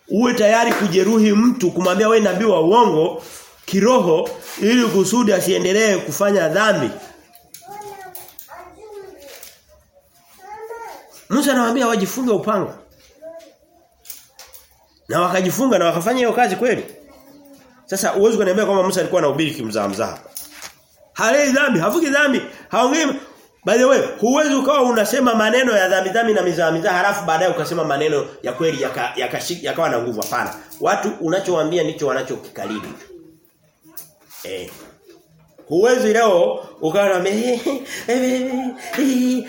uwe tayari kujeruhi mtu kumwambia wewe nabii wa uongo kiroho ili kusudi asiendelee kufanya dhambi. Musa anawaambia wajifunge upanga. Na wakajifunga na wakafanya hiyo kazi kweli. Sasa uwezo kuniambia kwamba Musa alikuwa anahubiri kimzaa mzaa. Halei dhambi, havuki dhambi, haongei By the way, huwezi ukawa unasema maneno ya dhambi dhambi na mizaa mizaa halafu baadaye ukasema maneno ya kweli yakawa yaka, yaka na nguvu hapana. Watu unachowaambia ndicho wanachokikalili. Eh. Huwezi leo ukawa na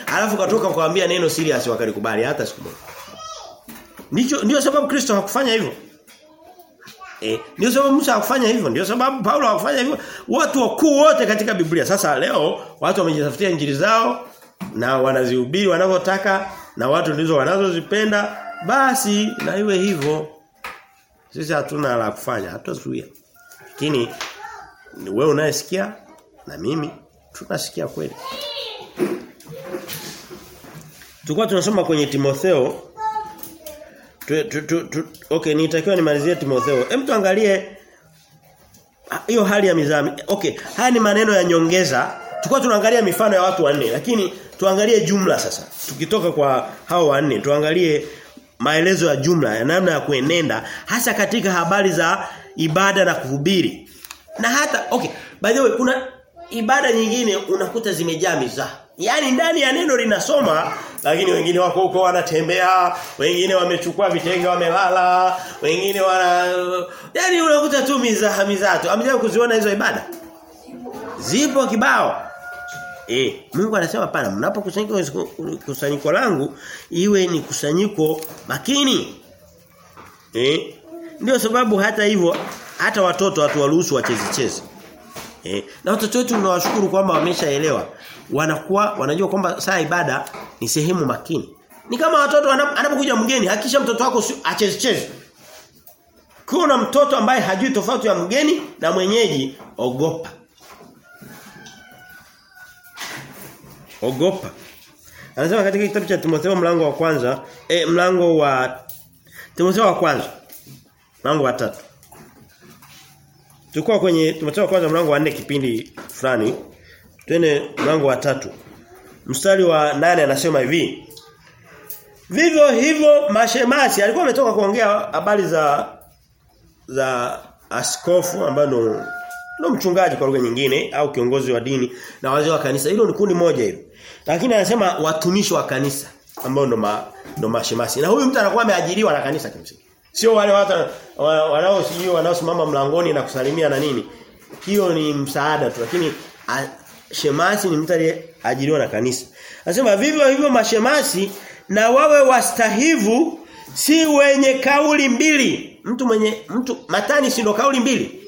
halafu katoka kuambia neno serious wakalikubali hata siku moja. Ndicho ndio sababu Kristo hakufanya hivyo. Eh, ndio sababu Musa hakufanya hivyo, ndio sababu Paulo hakufanya hivyo. Watu wakuu wote katika Biblia. Sasa leo watu wamejitafutia injili zao na wanazihubiri wanavyotaka na watu ndizo wanazozipenda, basi na iwe hivyo. Sisi hatuna la kufanya, hatuzuia. Lakini wewe unayesikia na mimi tunasikia kweli. Tulikuwa tunasoma kwenye Timotheo tu, tu, tu, tu, okay nitakiwa nimalizie Timotheo. Hem tuangalie hiyo hali ya mizami. Okay, haya ni maneno ya nyongeza. Tulikuwa tunaangalia mifano ya watu wanne lakini tuangalie jumla sasa. Tukitoka kwa hao wanne tuangalie maelezo ya jumla ya namna ya kuenenda hasa katika habari za ibada na kuhubiri. Na hata okay, by the way kuna ibada nyingine unakuta zimejaa mizaha. Yaani ndani ya neno linasoma lakini wengine wako huko wanatembea, wengine wamechukua vitenge wamelala, wengine wana yaani unakuta tu mizaha mizato. Amjaye kuziona hizo ibada? Zipo kibao. Eh, Mungu anasema pana mnapokusanyika kusanyiko langu iwe ni kusanyiko makini. Eh? Ndio sababu hata hivyo hata watoto hatuwaruhusu wacheze cheze. Eh, na watoto wetu tunawashukuru kwamba wameshaelewa. Wanakuwa wanajua kwamba saa ibada ni sehemu makini. Ni kama watoto anapokuja mgeni hakisha mtoto wako achezecheze. Kuna mtoto ambaye hajui tofauti ya mgeni na mwenyeji ogopa. Ogopa. Anasema katika kitabu cha Timotheo mlango wa kwanza, eh mlango wa Timotheo wa kwanza. Mlango wa tatu. Tulikuwa kwenye tumetoka kwanza mlango wa 4 kipindi fulani. Twende mlango wa tatu. Mstari wa nane anasema hivi. Vivyo hivyo mashemasi alikuwa ametoka kuongea habari za za askofu ambaye ndo ndo mchungaji kwa lugha nyingine au kiongozi wa dini na wazee wa kanisa. Hilo ni kundi moja hilo. Lakini anasema watumishi wa kanisa ambao ndo ma, ndo mashemasi. Na huyu mtu anakuwa ameajiriwa na kanisa kimsingi. Sio wale watu wanao sijui wanaosimama mlangoni na kusalimia na nini. Hiyo ni msaada tu lakini shemasi ni mtu aliyeajiriwa na kanisa. Anasema vivyo hivyo mashemasi na wawe wastahivu si wenye kauli mbili. Mtu mwenye mtu matani si ndo kauli mbili.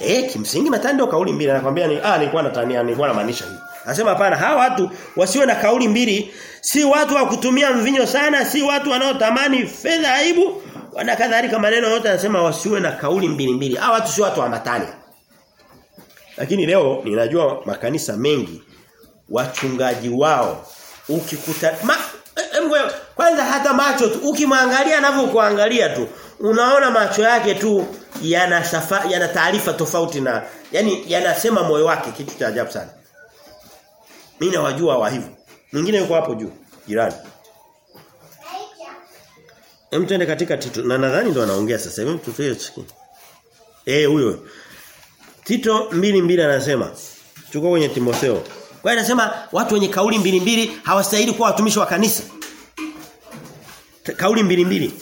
Eh kimsingi matani ndo kauli mbili anakuambia ni ah nilikuwa natania nilikuwa namaanisha hivi. Anasema hapana hawa watu wasiwe na kauli mbili si watu wa kutumia mvinyo sana si watu wanaotamani fedha aibu na kadhalika maneno yote yanasema wasiwe na kauli mbili mbili. Hawa watu sio watu wa matani. Lakini leo ninajua makanisa mengi wachungaji wao ukikuta ma, mwe, kwanza hata macho tu ukimwangalia anavyokuangalia tu unaona macho yake tu yana safa, yana taarifa tofauti na yani yanasema moyo wake kitu cha ajabu sana. Mimi nawajua wa hivyo. Mwingine yuko hapo juu jirani. Hem tuende katika Tito na nadhani ndo anaongea sasa hivi tufie chiki. Eh huyo. Tito mbili mbili anasema chukua kwenye Timotheo. Kwa hiyo anasema watu wenye kauli mbili mbili hawastahili kuwa watumishi wa kanisa. Kauli mbili mbili.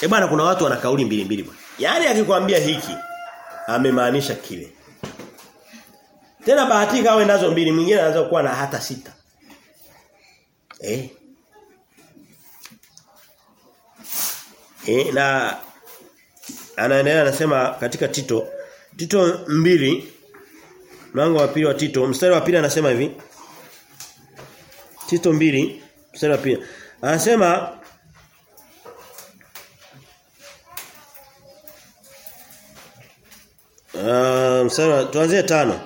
Eh bwana kuna watu wana kauli mbili mbili bwana. Yaani akikwambia hiki amemaanisha kile. Tena bahatika awe nazo mbili mwingine anaweza kuwa na hata sita. Eh. Eh na anaendelea anasema katika Tito Tito mbili mlango wa pili wa Tito mstari wa pili anasema hivi Tito mbili mstari wa pili anasema Uh, mstari tuanzie tano.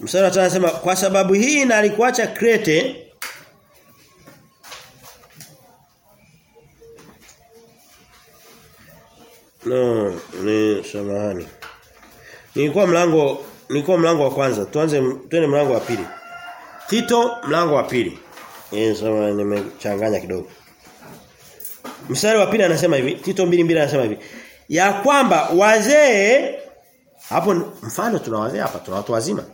Mstari tano anasema kwa sababu hii na alikuacha Krete No, ni samahani. Nilikuwa mlango nilikuwa mlango wa kwanza. Tuanze twende mlango wa pili. Tito mlango wa pili. Eh, sema nimechanganya kidogo. Mstari wa pili anasema hivi, Tito mbili mbili anasema hivi. Ya kwamba wazee hapo mfano tuna wazee hapa, tuna watu wazima.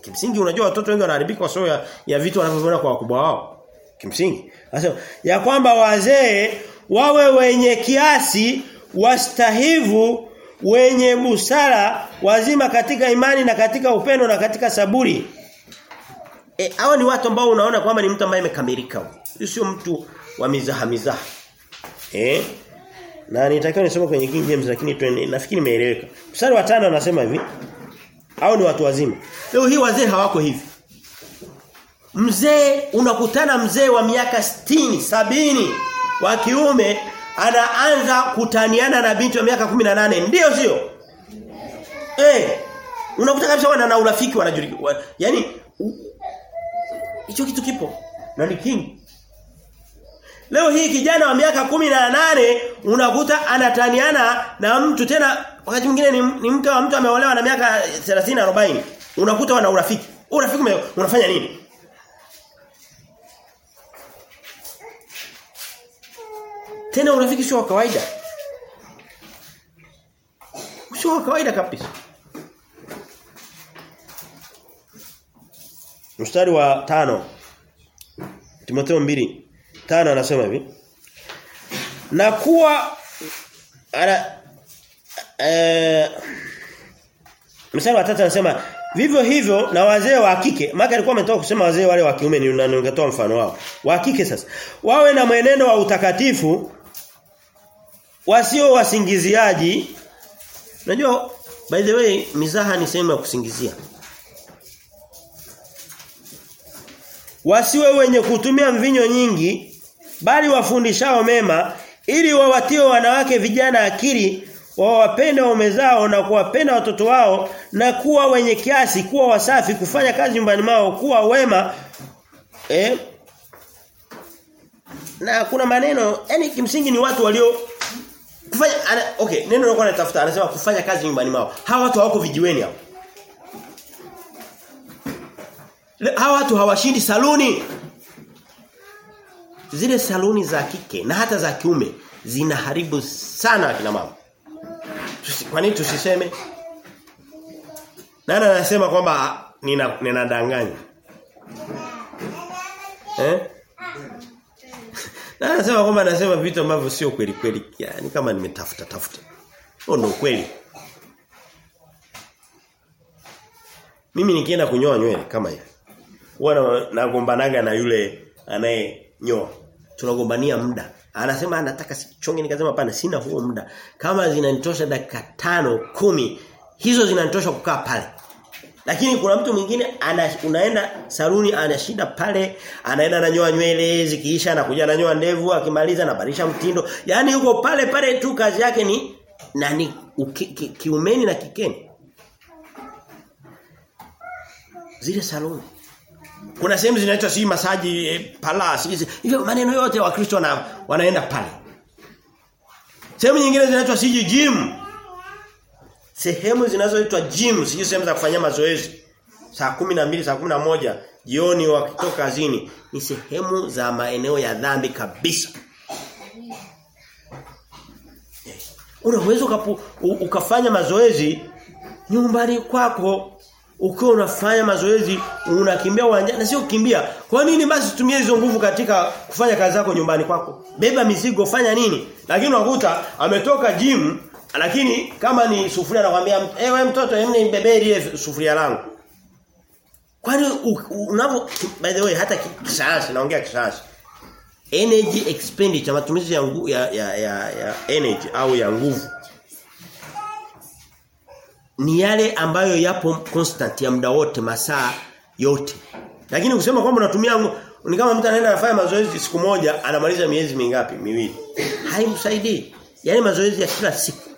Kimsingi unajua watoto wengi wanaharibika kwa sababu ya, ya vitu wanavyoona kwa wakubwa wao. Kimsingi. Anasema ya kwamba wazee wawe wenye kiasi wastahivu wenye busara wazima katika imani na katika upendo na katika saburi. E, hao ni watu ambao unaona kwamba ni mtu ambaye amekamilika. Sio mtu wa mizaha mizaha. Eh na nitakiwa nisome kwenye King James lakini nafikiri nimeeleweka. Mstari wa tano anasema hivi. Au ni watu wazima. Leo hii wazee hawako hivi. Mzee unakutana mzee wa miaka 60 sabini wa kiume anaanza kutaniana na binti wa miaka 18 ndio sio? Eh unakuta kabisa wana na urafiki wanajulikana yani hicho kitu kipo. Na ni king. Leo hii kijana wa miaka 18 unakuta anataniana na mtu tena wakati mwingine ni, ni mke wa mtu ameolewa na miaka 30 40 unakuta wana urafiki. Urafiki unafanya nini Tena urafiki sio wa kawaida. Sio wa kawaida kabisa. mstari wa tano Timotheo mbili tano anasema hivi na kuwa ana eh mstari wa tatu anasema vivyo hivyo na wazee wa kike maana alikuwa ametoka kusema wazee wale wa kiume ni ningetoa mfano wao wa kike sasa wawe na mwenendo wa utakatifu wasio wasingiziaji. Unajua by the way mizaha ni sehemu ya kusingizia. Wasiwe wenye kutumia mvinyo nyingi bali wafundishao mema ili wawatie wanawake vijana akili wawapende waume zao na kuwapenda watoto wao na kuwa wenye kiasi kuwa wasafi kufanya kazi nyumbani mwao kuwa wema eh? Na kuna maneno yani kimsingi ni watu walio kufanya ana, okay neno lilikuwa natafuta anasema kufanya kazi nyumbani mwao. Hawa watu hawako vijiweni hapo. hawa watu hawashindi saluni. Zile saluni za kike na hata za kiume zinaharibu sana akina mama. Kwa nini tusiseme? Nani anasema kwamba ninadanganya? nina eh anasema kwamba anasema vitu ambavyo sio kweli kweli yani kama nimetafuta tafuta. Huo ndio kweli mimi nikienda kunyoa nywele kama hivi huwa nagombanaga na yule anayenyoa. Tunagombania muda. Anasema anataka sichonge nikasema hapana sina huo muda. Kama zinanitosha dakika tano kumi hizo zinanitosha kukaa pale lakini kuna mtu mwingine ana unaenda saluni ana shida pale anaenda ananyoa nywele zikiisha anakuja ananyoa ndevu akimaliza anabadilisha mtindo. Yaani yuko pale pale tu kazi yake ni nani ki, ki, kiumeni na kikeni. Zile saluni. Kuna sehemu zinaitwa si masaji eh, palace hivyo maneno yote wa Kristo wana, wanaenda pale. Sehemu nyingine zinaitwa si gym sehemu zinazoitwa gym sio sehemu za kufanya mazoezi. Saa kumi na mbili saa moja jioni wakitoka kazini. Ni sehemu za maeneo ya dhambi kabisa. Unaweza ukafanya mazoezi nyumbani kwako. Ukiwa unafanya mazoezi unakimbia uwanjani na sio kukimbia. Kwa nini basi tumie hizo nguvu katika kufanya kazi zako nyumbani kwako? Beba mizigo fanya nini? Lakini unakuta ametoka gym lakini kama ni sufuria anakuambia ewe mtoto emne nibebee ile sufuria langu kwani unavyo by the way hata kisayansi naongea kisayansi energy expenditure matumizi ya, ya, ya, ya, ya energy au ya nguvu ni yale ambayo yapo constant ya muda wote masaa yote. Lakini kusema kwamba unatumia ni kama mtu anaenda anafanya mazoezi siku moja anamaliza miezi mingapi? Miwili. Haimsaidii. Yaani mazoezi ya kila siku.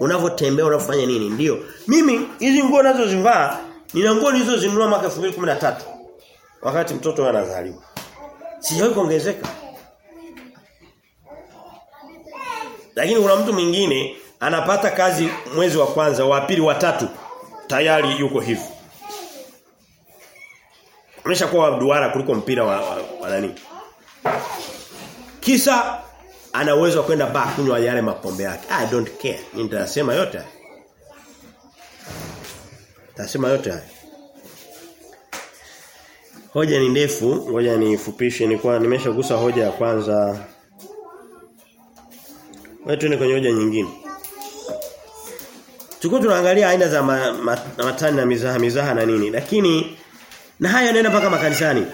Unavotembea unafanya nini? ndio Mimi hizi nguo nazozivaa nina nguo nilizozinunua mwaka 2013 wakati mtoto anazaliwa. Sijawahi kuongezeka. Lakini kuna mtu mwingine anapata kazi mwezi wa kwanza, wa pili, wa tatu tayari yuko hivi. Ameshakuwa duara kuliko mpira wa, wa, wa nani. Kisa ana uwezo wa kwenda bar kunywa yale mapombe yake. I don't care. Nitasema yote. Tasema yote. Hoja ni ndefu, ngoja nifupishe nilikuwa nimeshagusa hoja ya kwanza. Wewe ni kwenye hoja nyingine. Tuko tunaangalia aina za ma, ma, matani na mizaha mizaha na nini. Lakini na haya yanaenda mpaka makanisani.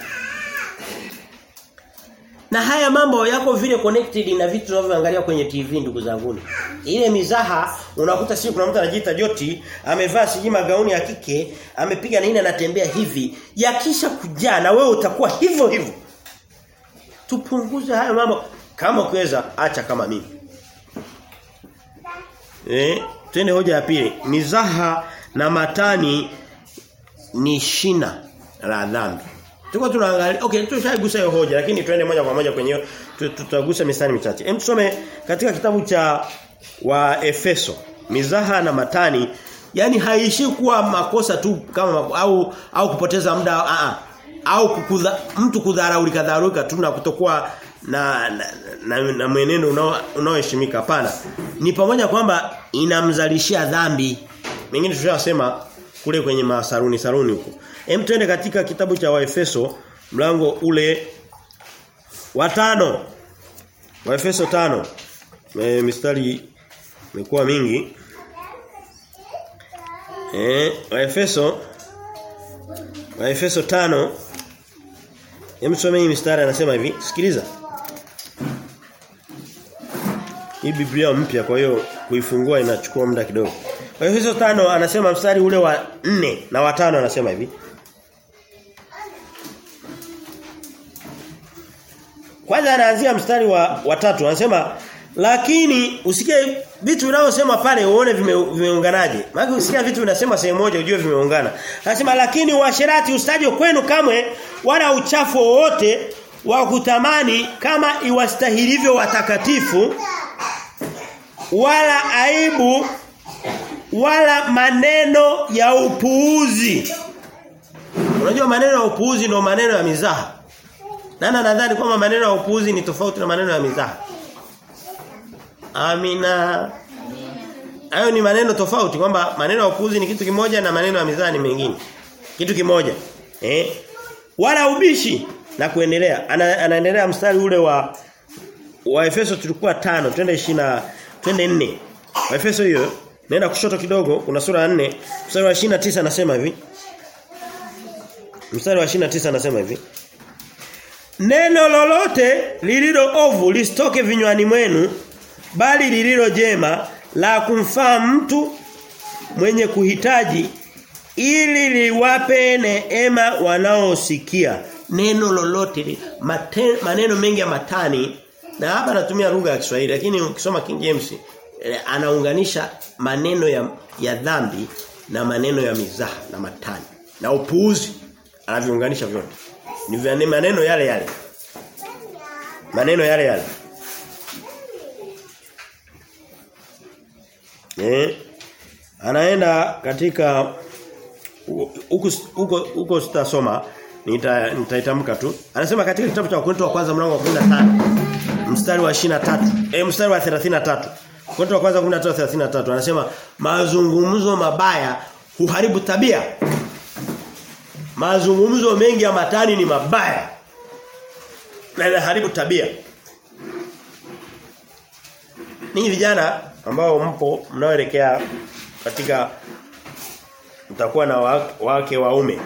Na haya mambo yako vile connected na vitu tunavyoangalia kwenye TV ndugu zangu. Ile mizaha unakuta si kuna mtu anajiita Joti, amevaa siji magauni ya kike, amepiga na nini anatembea hivi. Yakisha kujaa na wewe utakuwa hivyo hivyo. Tupunguze haya mambo kama ukiweza acha kama mimi. Eh, twende hoja ya pili. Mizaha na matani ni shina la dhambi. Tuko tunaangalia okay tushaigusa hiyo hoja lakini twende moja kwa moja kwenye tutagusa mistari michache. Hem tusome katika kitabu cha wa Efeso. Mizaha na matani yani haishi kuwa makosa tu kama au au kupoteza muda a a au kukudha, mtu kudharaulika dharauka tu na kutokuwa na na, na, na mwenendo unaoheshimika hapana. Ni pamoja kwamba inamzalishia dhambi. Mengine tunasema kule kwenye masaruni saruni huko. Hem tuende katika kitabu cha Waefeso mlango ule wa 5. Waefeso tano. E, mistari imekuwa mingi. Eh, Waefeso Waefeso tano Hem hii mistari anasema hivi. Sikiliza. Hii Biblia mpya kwa hiyo kuifungua inachukua muda kidogo. Waefeso tano anasema mstari ule wa nne na wa 5 anasema hivi. Anaanzia mstari wa watatu anasema lakini usikie vitu vinavyosema pale uone vime, vimeunganaje. Maana usikia vitu vinasema sehemu moja ujue vimeungana. Anasema lakini uasherati usitaje kwenu kamwe wala uchafu wowote wa kutamani kama iwastahilivyo watakatifu wala aibu wala maneno ya upuuzi. Unajua maneno ya upuuzi ndio maneno ya mizaha. Nana nadhani kwamba maneno ya upuuzi ni tofauti na maneno ya mizaha. Amina. Hayo ni maneno tofauti kwamba maneno ya upuuzi ni kitu kimoja na maneno ya mizaha ni mengine. Kitu kimoja. Eh? Wala ubishi na kuendelea. Ana, anaendelea mstari ule wa wa Efeso tulikuwa tano twende 20 twende 4. Wa Efeso hiyo nenda kushoto kidogo kuna sura ya 4 mstari wa 29 anasema hivi. Mstari wa 29 anasema hivi. Neno lolote lililo ovu lisitoke vinywani mwenu bali lililo jema la kumfaa mtu mwenye kuhitaji ili liwape neema wanaosikia. Neno lolote mate, maneno mengi ya matani na hapa natumia lugha ya Kiswahili lakini ukisoma King James eh, anaunganisha maneno ya ya dhambi na maneno ya mizaha na matani na upuuzi. Anaviunganisha vyote ni maneno yale yale. Maneno yale yale. Eh? Anaenda katika huko huko sitasoma nita nitaitamka tu. Anasema katika kitabu cha Wakorintho wa kwanza mlango wa 15 mstari wa 23 eh mstari wa 33 Wakorintho wa kwanza 15 33 anasema mazungumzo mabaya huharibu tabia mazungumzo mengi ya matani ni mabaya na inaharibu tabia Ninyi vijana ambao mpo mnaoelekea katika mtakuwa na wake waume.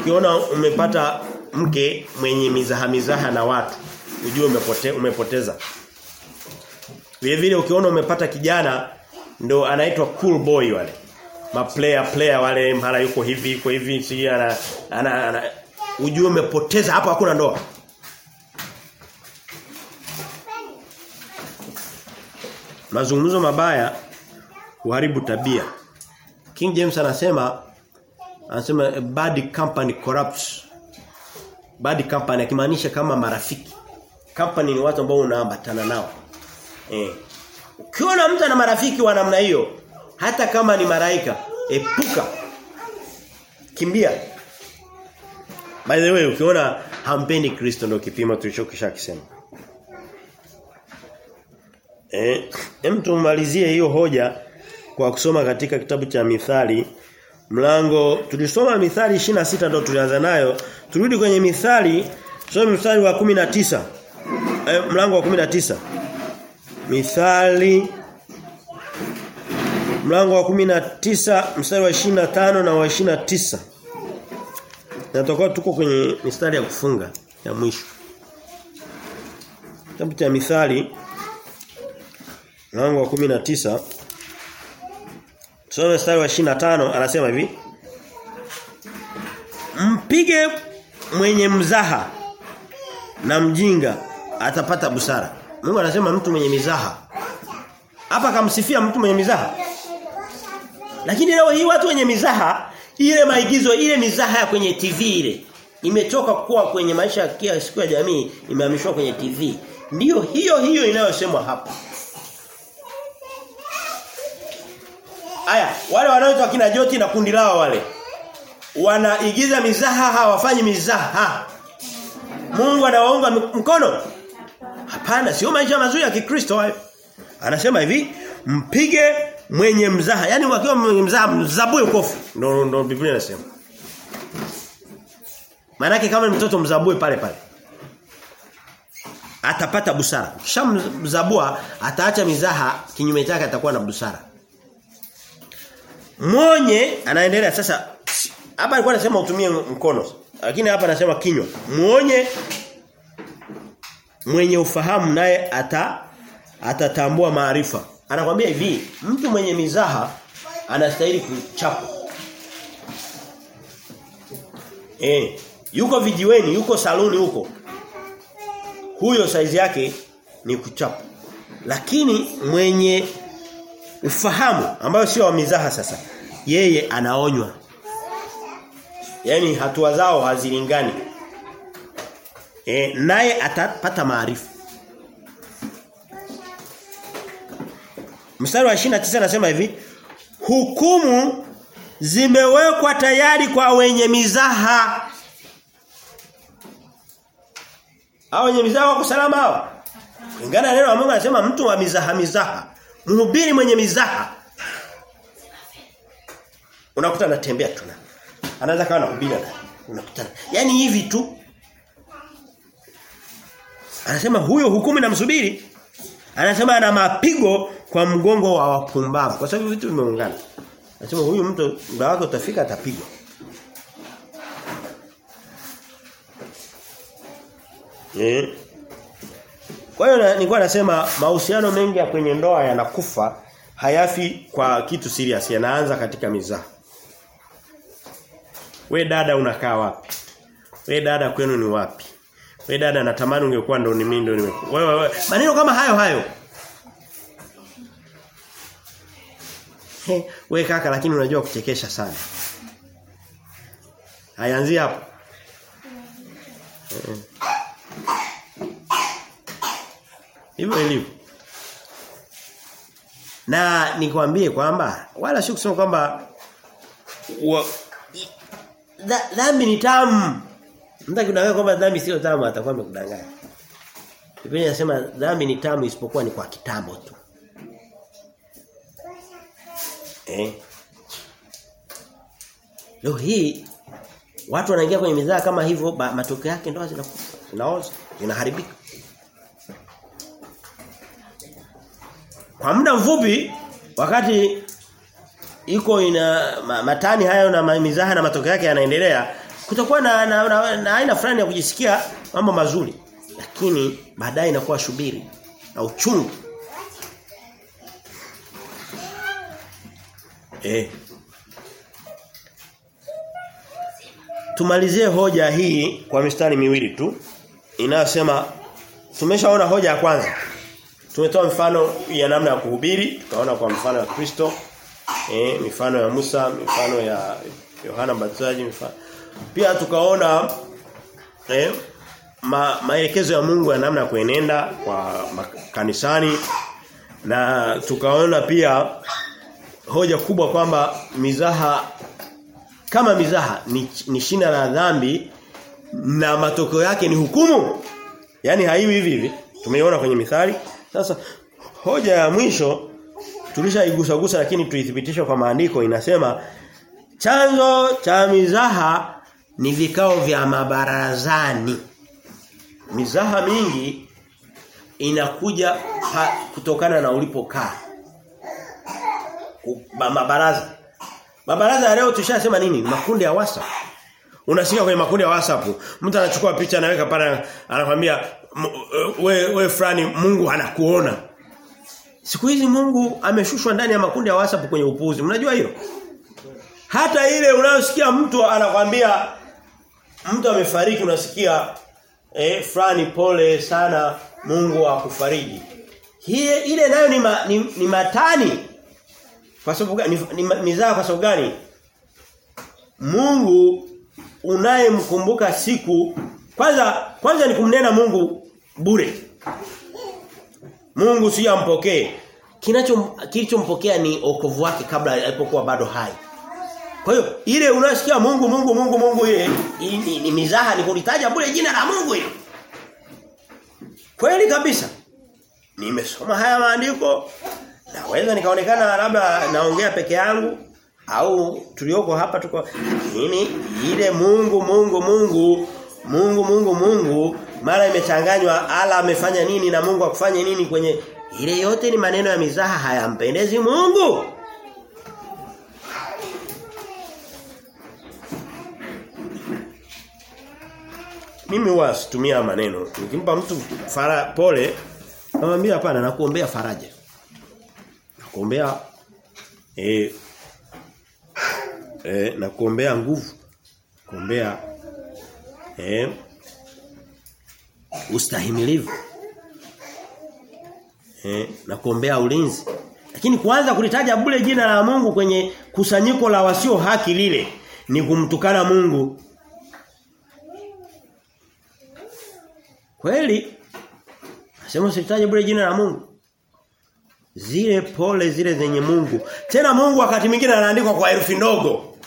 Ukiona umepata mke mwenye mizaha mizaha na watu, ujue umepote, umepoteza. Vile vile ukiona umepata kijana ndo anaitwa cool boy wale. Ma player player wale mara yuko hivi yuko hivi si ana, ana, ana ujue umepoteza hapo hakuna ndoa. Mazungumzo mabaya huharibu tabia. King James anasema anasema bad company corrupts. Bad company akimaanisha kama marafiki. Company ni watu ambao unaambatana nao. Eh. Ukiona mtu ana marafiki wa namna hiyo, hata kama ni maraika, epuka. Kimbia. By the way, ukiona hampendi Kristo ndio kipimo tulichokisha kisema. Eh, hem hiyo hoja kwa kusoma katika kitabu cha Mithali mlango tulisoma Mithali 26 ndio tulianza nayo turudi kwenye Mithali tusome mstari wa 19 eh, mlango wa 19 Mithali mlango wa 19 mstari wa 25 na wa 29 na tutakuwa tuko kwenye mistari ya kufunga ya mwisho Kitabu cha Mithali mlango wa 19 Tusome mstari wa 25 anasema hivi Mpige mwenye mzaha na mjinga atapata busara. Mungu anasema mtu mwenye mizaha. Hapa kamsifia mtu mwenye mizaha. Lakini leo hii watu wenye mizaha ile maigizo ile mizaha ya kwenye TV ile imetoka kuwa kwenye maisha ya kila siku ya jamii imehamishwa kwenye TV. Ndiyo hiyo hiyo inayosemwa hapa. Aya, wale wanaoitwa kina Joti na kundi lao wale. Wanaigiza mizaha hawafanyi mizaha. Mungu anawaunga mkono. Hapana, sio maisha mazuri ya Kikristo hayo. Anasema hivi, mpige mwenye mzaha. Yaani wakiwa mwenye mzaha mzabue ukofu. Ndio ndio Biblia inasema. Maana kama ni mtoto mzabue pale pale. Atapata busara. Kisha mzabua ataacha mizaha kinyume chake atakuwa na busara. Mwenye anaendelea sasa hapa alikuwa anasema utumie mkono lakini hapa anasema kinywa. Muonye mwenye ufahamu naye ata atatambua maarifa. Anakwambia hivi, mtu mwenye mizaha anastahili kuchapwa. Eh, yuko vijiweni, yuko saluni huko. Huyo saizi yake ni kuchapwa. Lakini mwenye ufahamu ambayo sio wa mizaha sasa, yeye anaonywa. Yaani hatua zao hazilingani. E, naye atapata maarifa. Mstari wa 29 anasema hivi, hukumu zimewekwa tayari kwa wenye mizaha. Hao wenye mizaha wako salama hao. Kulingana na neno la Mungu anasema mtu wa mizaha mizaha, mhubiri mwenye mizaha. Unakuta anatembea tu na anaweza kawa anahubiri unakutana. Yaani hivi tu. Anasema huyo hukumu inamsubiri. Anasema ana mapigo kwa mgongo wa wapumbavu kwa sababu vitu vimeungana. Anasema huyu mtu muda wake utafika atapigwa. Eh. Kwa hiyo nilikuwa nasema mahusiano mengi ya kwenye ndoa yanakufa hayafi kwa kitu serious yanaanza katika mizaa. We dada unakaa wapi? We dada kwenu ni wapi? We dada natamani ungekuwa ndo ni mimi ndo nimekuwa. Wewe wewe maneno kama hayo hayo. We kaka lakini unajua kuchekesha sana. Haianzi hapo. Hivyo ilivyo. Na nikwambie kwamba wala si kusema kwamba dhambi ni tamu. Mtu kudanganya kwamba dhambi sio tamu atakuwa amekudanganya. Biblia inasema dhambi ni tamu isipokuwa ni kwa kitambo tu. Eh. Leo hii watu wanaingia kwenye mizaa kama hivyo matokeo yake ndoa zinaoza, zinaharibika. Kwa muda mfupi wakati iko ina matani hayo na mizaha na matokeo yake yanaendelea kutakuwa na, na, na, na aina fulani ya kujisikia mambo mazuri lakini baadaye inakuwa shubiri na uchungu eh. Tumalizie hoja hii kwa mistari miwili tu inayosema tumeshaona hoja ya kwanza. Tumetoa mfano ya namna ya kuhubiri tukaona kwa mfano ya Kristo eh mifano ya Musa mifano ya Yohana Mbatizaji mifano pia tukaona eh ma, maelekezo ya Mungu ya namna ya kuenenda kwa kanisani na tukaona pia hoja kubwa kwamba mizaha kama mizaha ni, ni shina la dhambi na matokeo yake ni hukumu yani haiwi hivi hivi. Tumeiona kwenye mithali. Sasa hoja ya mwisho tulishaigusa gusa lakini tuithibitisha kwa maandiko inasema chanzo cha mizaha ni vikao vya mabarazani. Mizaha mingi inakuja kutokana na ulipokaa mabaraza. Mabaraza ya leo tushasema nini? Makundi ya WhatsApp. Unasikia kwenye makundi ya WhatsApp mtu anachukua picha anaweka pale anakwambia we we fulani Mungu anakuona. Siku hizi Mungu ameshushwa ndani ya makundi ya WhatsApp kwenye upuuzi mnajua hiyo? Hata ile unayosikia mtu anakwambia mtu amefariki unasikia eh fulani pole sana Mungu akufariji. Hii ile nayo ni, ma, ni, ni matani. Kwa sababu gani ni, mizaa kwa sababu gani? Mungu unayemkumbuka siku kwanza kwanza ni kumnena Mungu bure. Mungu si ampokee. Kinacho kilichompokea ni okovu wake kabla alipokuwa bado hai. Kwa hiyo ile unasikia Mungu Mungu Mungu Mungu ni, ni mizaha ni kulitaja bure jina la Mungu hilo. Kweli kabisa. Nimesoma haya maandiko naweza nikaonekana labda naongea peke yangu au tulioko hapa tuko nini ile Mungu Mungu Mungu Mungu Mungu Mungu mara imechanganywa ala amefanya nini na Mungu akufanye nini kwenye ile yote ni maneno ya mizaha hayampendezi Mungu. Mimi huwa situmia maneno. Nikimpa mtu fara, pole namwambia hapana nakuombea faraja. Nakuombea eh eh nakuombea nguvu. Kuombea eh ustahimilivu. Eh na kuombea ulinzi. Lakini kuanza kulitaja bure jina la Mungu kwenye kusanyiko la wasio haki lile ni kumtukana Mungu. Kweli? Nasema usitaje bure jina la Mungu. Zile pole zile zenye Mungu. Tena Mungu wakati mwingine anaandikwa kwa herufi ndogo.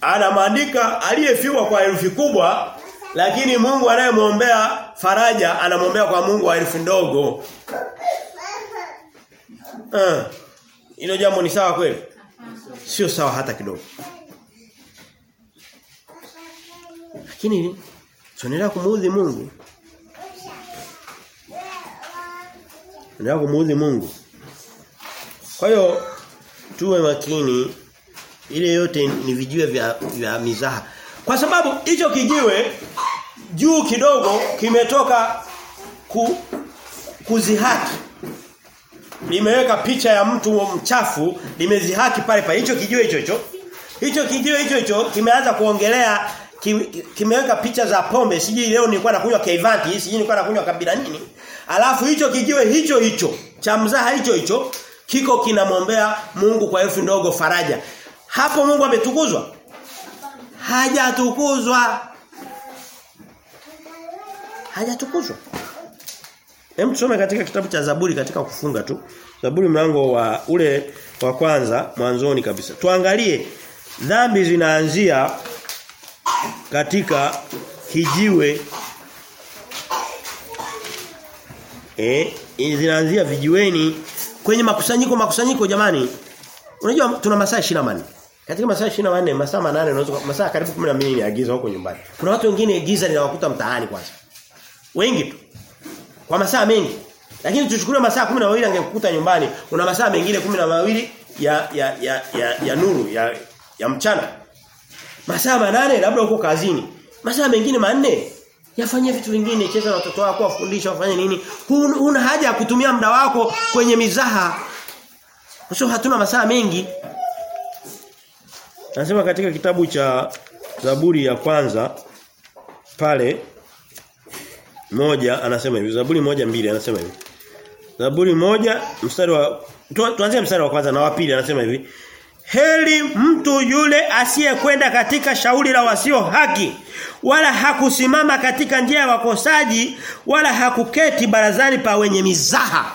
Anamaandika aliyefiwa kwa herufi kubwa lakini Mungu anayemwombea faraja anamwombea kwa Mungu wa herufi ndogo. Ah. Hilo jambo ni sawa kweli? Sio sawa hata kidogo. Lakini tunaendelea kumuudhi Mungu. Tunaendelea kumuudhi Mungu. Kwa hiyo tuwe makini ile yote ni vijiwe vya, vya mizaha. Kwa sababu hicho kijiwe juu kidogo kimetoka ku, kuzihaki. Limeweka picha ya mtu mchafu limezihaki pale pale hicho kijiwe hicho hicho. Hicho kijiwe hicho hicho kimeanza kuongelea kimeweka picha za pombe siji leo nilikuwa nakunywa Kaivanti sijui nilikuwa nakunywa kabila nini alafu hicho kijiwe hicho hicho cha mzaha hicho hicho kiko kinamwombea Mungu kwa elfu ndogo faraja. Hapo Mungu ametukuzwa? Hajatukuzwa. Hajatukuzwa. Hem tusome katika kitabu cha Zaburi katika kufunga tu. Zaburi mlango wa ule wa kwanza mwanzoni kabisa. Tuangalie dhambi zinaanzia katika kijiwe. Eh zinaanzia vijiweni kwenye makusanyiko makusanyiko jamani. Unajua tuna masaa 24. Katika masaa 24 masaa 8 unaweza masaa karibu 12 ni agiza huko nyumbani. Kuna watu wengine giza linawakuta mtaani kwanza. Wengi tu. Kwa masaa mengi. Lakini tuchukulie masaa 12 angekukuta nyumbani, una masaa mengine 12 ya ya ya ya, ya nuru ya ya mchana. Masaa manane labda uko kazini. Masaa mengine manne yafanyie vitu vingine, cheza na watoto wako, wafundisha wafanye nini. Huna haja ya kutumia muda wako kwenye mizaha. Sio hatuna masaa mengi. Nasema katika kitabu cha Zaburi ya kwanza pale moja anasema hivi Zaburi moja mbili anasema hivi Zaburi moja mstari wa tuanzie mstari wa kwanza na wa pili anasema hivi Heri mtu yule asiyekwenda katika shauri la wasio haki wala hakusimama katika njia ya wakosaji wala hakuketi barazani pa wenye mizaha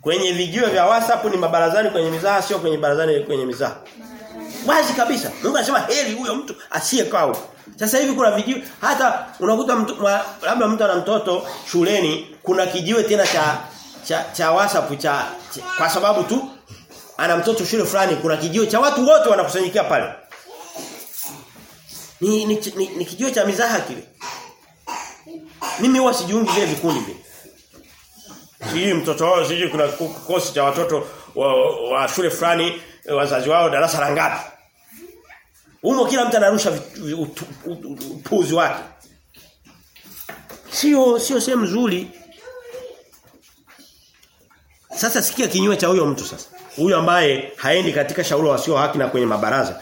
Kwenye vijiwe vya WhatsApp ni mabarazani kwenye mizaha sio kwenye barazani kwenye mizaha. Wazi kabisa. Mungu anasema heri huyo mtu asiyekaa sasa hivi kuna vijiwe hata unakuta mtu labda mtu ana mtoto shuleni kuna kijiwe tena cha cha, cha WhatsApp cha, cha kwa sababu tu ana mtoto shule fulani kuna kijio cha watu wote wanakusanyikia pale. Ni ni, ni, ni kijio cha mizaha kile. Mimi huwa sijiungi vile vikundi vile. Sijui mtoto wao sijui kuna kikosi cha watoto wa, wa shule fulani wazazi wao darasa la ngapi. Humo kila mtu anarusha upuzi wake. Sio sio sehemu nzuri. Sasa sikia kinyume cha huyo mtu sasa. Huyo ambaye haendi katika shauri wasio haki na kwenye mabaraza.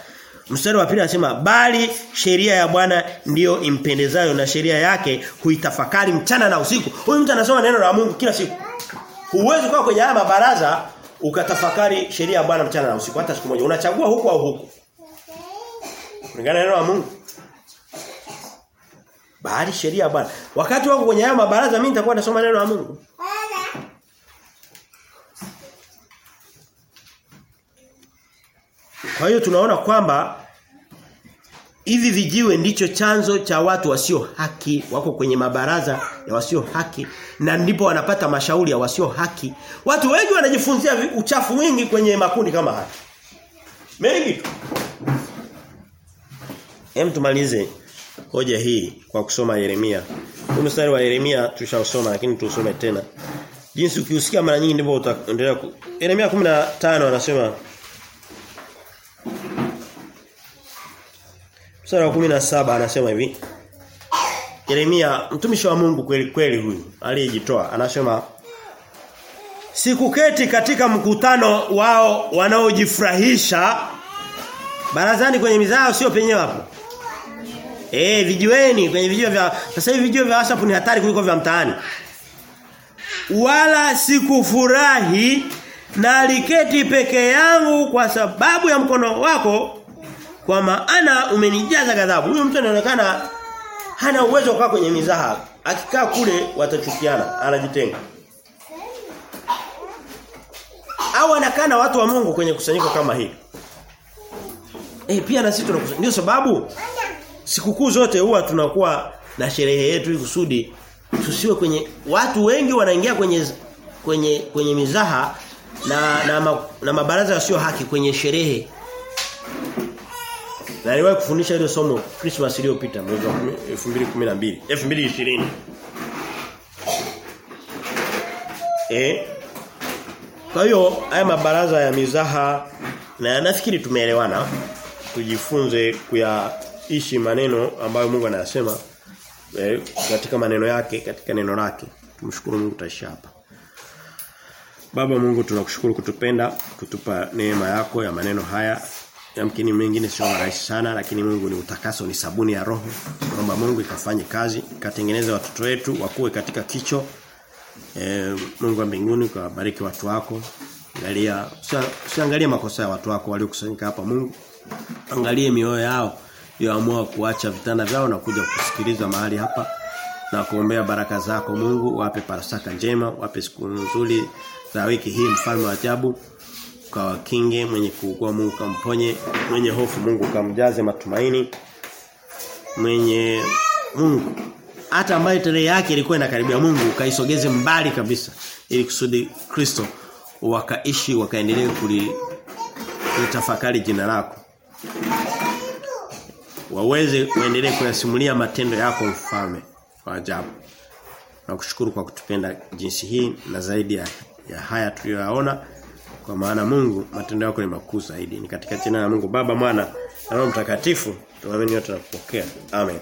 Mstari wa pili anasema bali sheria ya Bwana ndiyo impendezayo na sheria yake huitafakari mchana na usiku. Huyu mtu anasoma neno la Mungu kila siku. Huwezi kuwa kwenye haya mabaraza ukatafakari sheria ya Bwana mchana na usiku hata siku moja. Unachagua huku au huku. Kulingana na neno la Mungu. Bali sheria ya Bwana. Wakati wako kwenye haya mabaraza mimi nitakuwa nasoma neno la Mungu. Kwa hiyo tunaona kwamba hivi vijiwe ndicho chanzo cha watu wasio haki wako kwenye mabaraza ya wasio haki na ndipo wanapata mashauri ya wasio haki watu wengi wanajifunzia uchafu mwingi kwenye makundi kama haya mengi Hem tumalize hoja hii kwa kusoma Yeremia. Huu mstari wa Yeremia tushausoma lakini tusome tena. Jinsi ukiusikia mara nyingi ndivyo utaendelea. Yeremia 15 anasema Mstari ya 17 anasema hivi. Yeremia mtumishi wa Mungu kweli kweli huyu aliyejitoa anasema Sikuketi katika mkutano wao wanaojifurahisha barazani kwenye mizao sio penyewe hapo. Eh vijiweni kwenye vijio vya sasa hivi vijio vya WhatsApp ni hatari kuliko vya mtaani. Wala sikufurahi na aliketi peke yangu kwa sababu ya mkono wako kwa maana umenijaza ghadhabu. Huyo mtu anaonekana hana uwezo wa kukaa kwenye mizaha. Akikaa kule watachukiana, anajitenga. Au anakaa na watu wa Mungu kwenye kusanyiko kama hili. Eh pia na sisi tunakusanyika. Ndio sababu sikukuu zote huwa tunakuwa na sherehe yetu kusudi tusiwe kwenye watu wengi wanaingia kwenye kwenye kwenye mizaha na na, ma, na mabaraza yasio haki kwenye sherehe. Na aliwahi kufundisha ile somo Christmas iliyopita mwezi wa 2012 2020. Eh Kwa hiyo haya mabaraza ya mizaha na nafikiri tumeelewana tujifunze kuyaishi maneno ambayo Mungu anayasema eh, katika maneno yake katika neno lake. Tumshukuru Mungu taishi hapa. Baba Mungu tunakushukuru kutupenda kutupa neema yako ya maneno haya yamkini mengine sio rahisi sana lakini Mungu ni utakaso ni sabuni ya roho naomba Mungu ikafanye kazi ikatengeneze watoto wetu wakuwe katika kicho. E, Mungu wa mbinguni kawabariki watu wako. Angalia usiangalie makosa ya watu wako waliokusanyika hapa. Mungu angalie mioyo yao iliyoamua kuacha vitanda vyao na kuja kusikiliza mahali hapa na kuombea baraka zako. Mungu wape parasaka njema wape siku nzuri za wiki hii mfalme wa ajabu kwa kinge mwenye kuugua Mungu kamponye mwenye hofu Mungu kamjaze matumaini mwenye Mungu. Hata ambaye tarehe yake ilikuwa inakaribia Mungu kaisogeze mbali kabisa ili kusudi Kristo wakaishi wakaendelee kulitafakari jina lako. Waweze kuendelea kuyasimulia matendo yako mfalme wa ajabu. Na kushukuru kwa kutupenda jinsi hii na zaidi ya, ya haya tuliyoyaona kwa maana Mungu matendo yako ni makuu zaidi ni katika jina la Mungu Baba Mwana na Roho Mtakatifu tunaamini na tunapokea. amen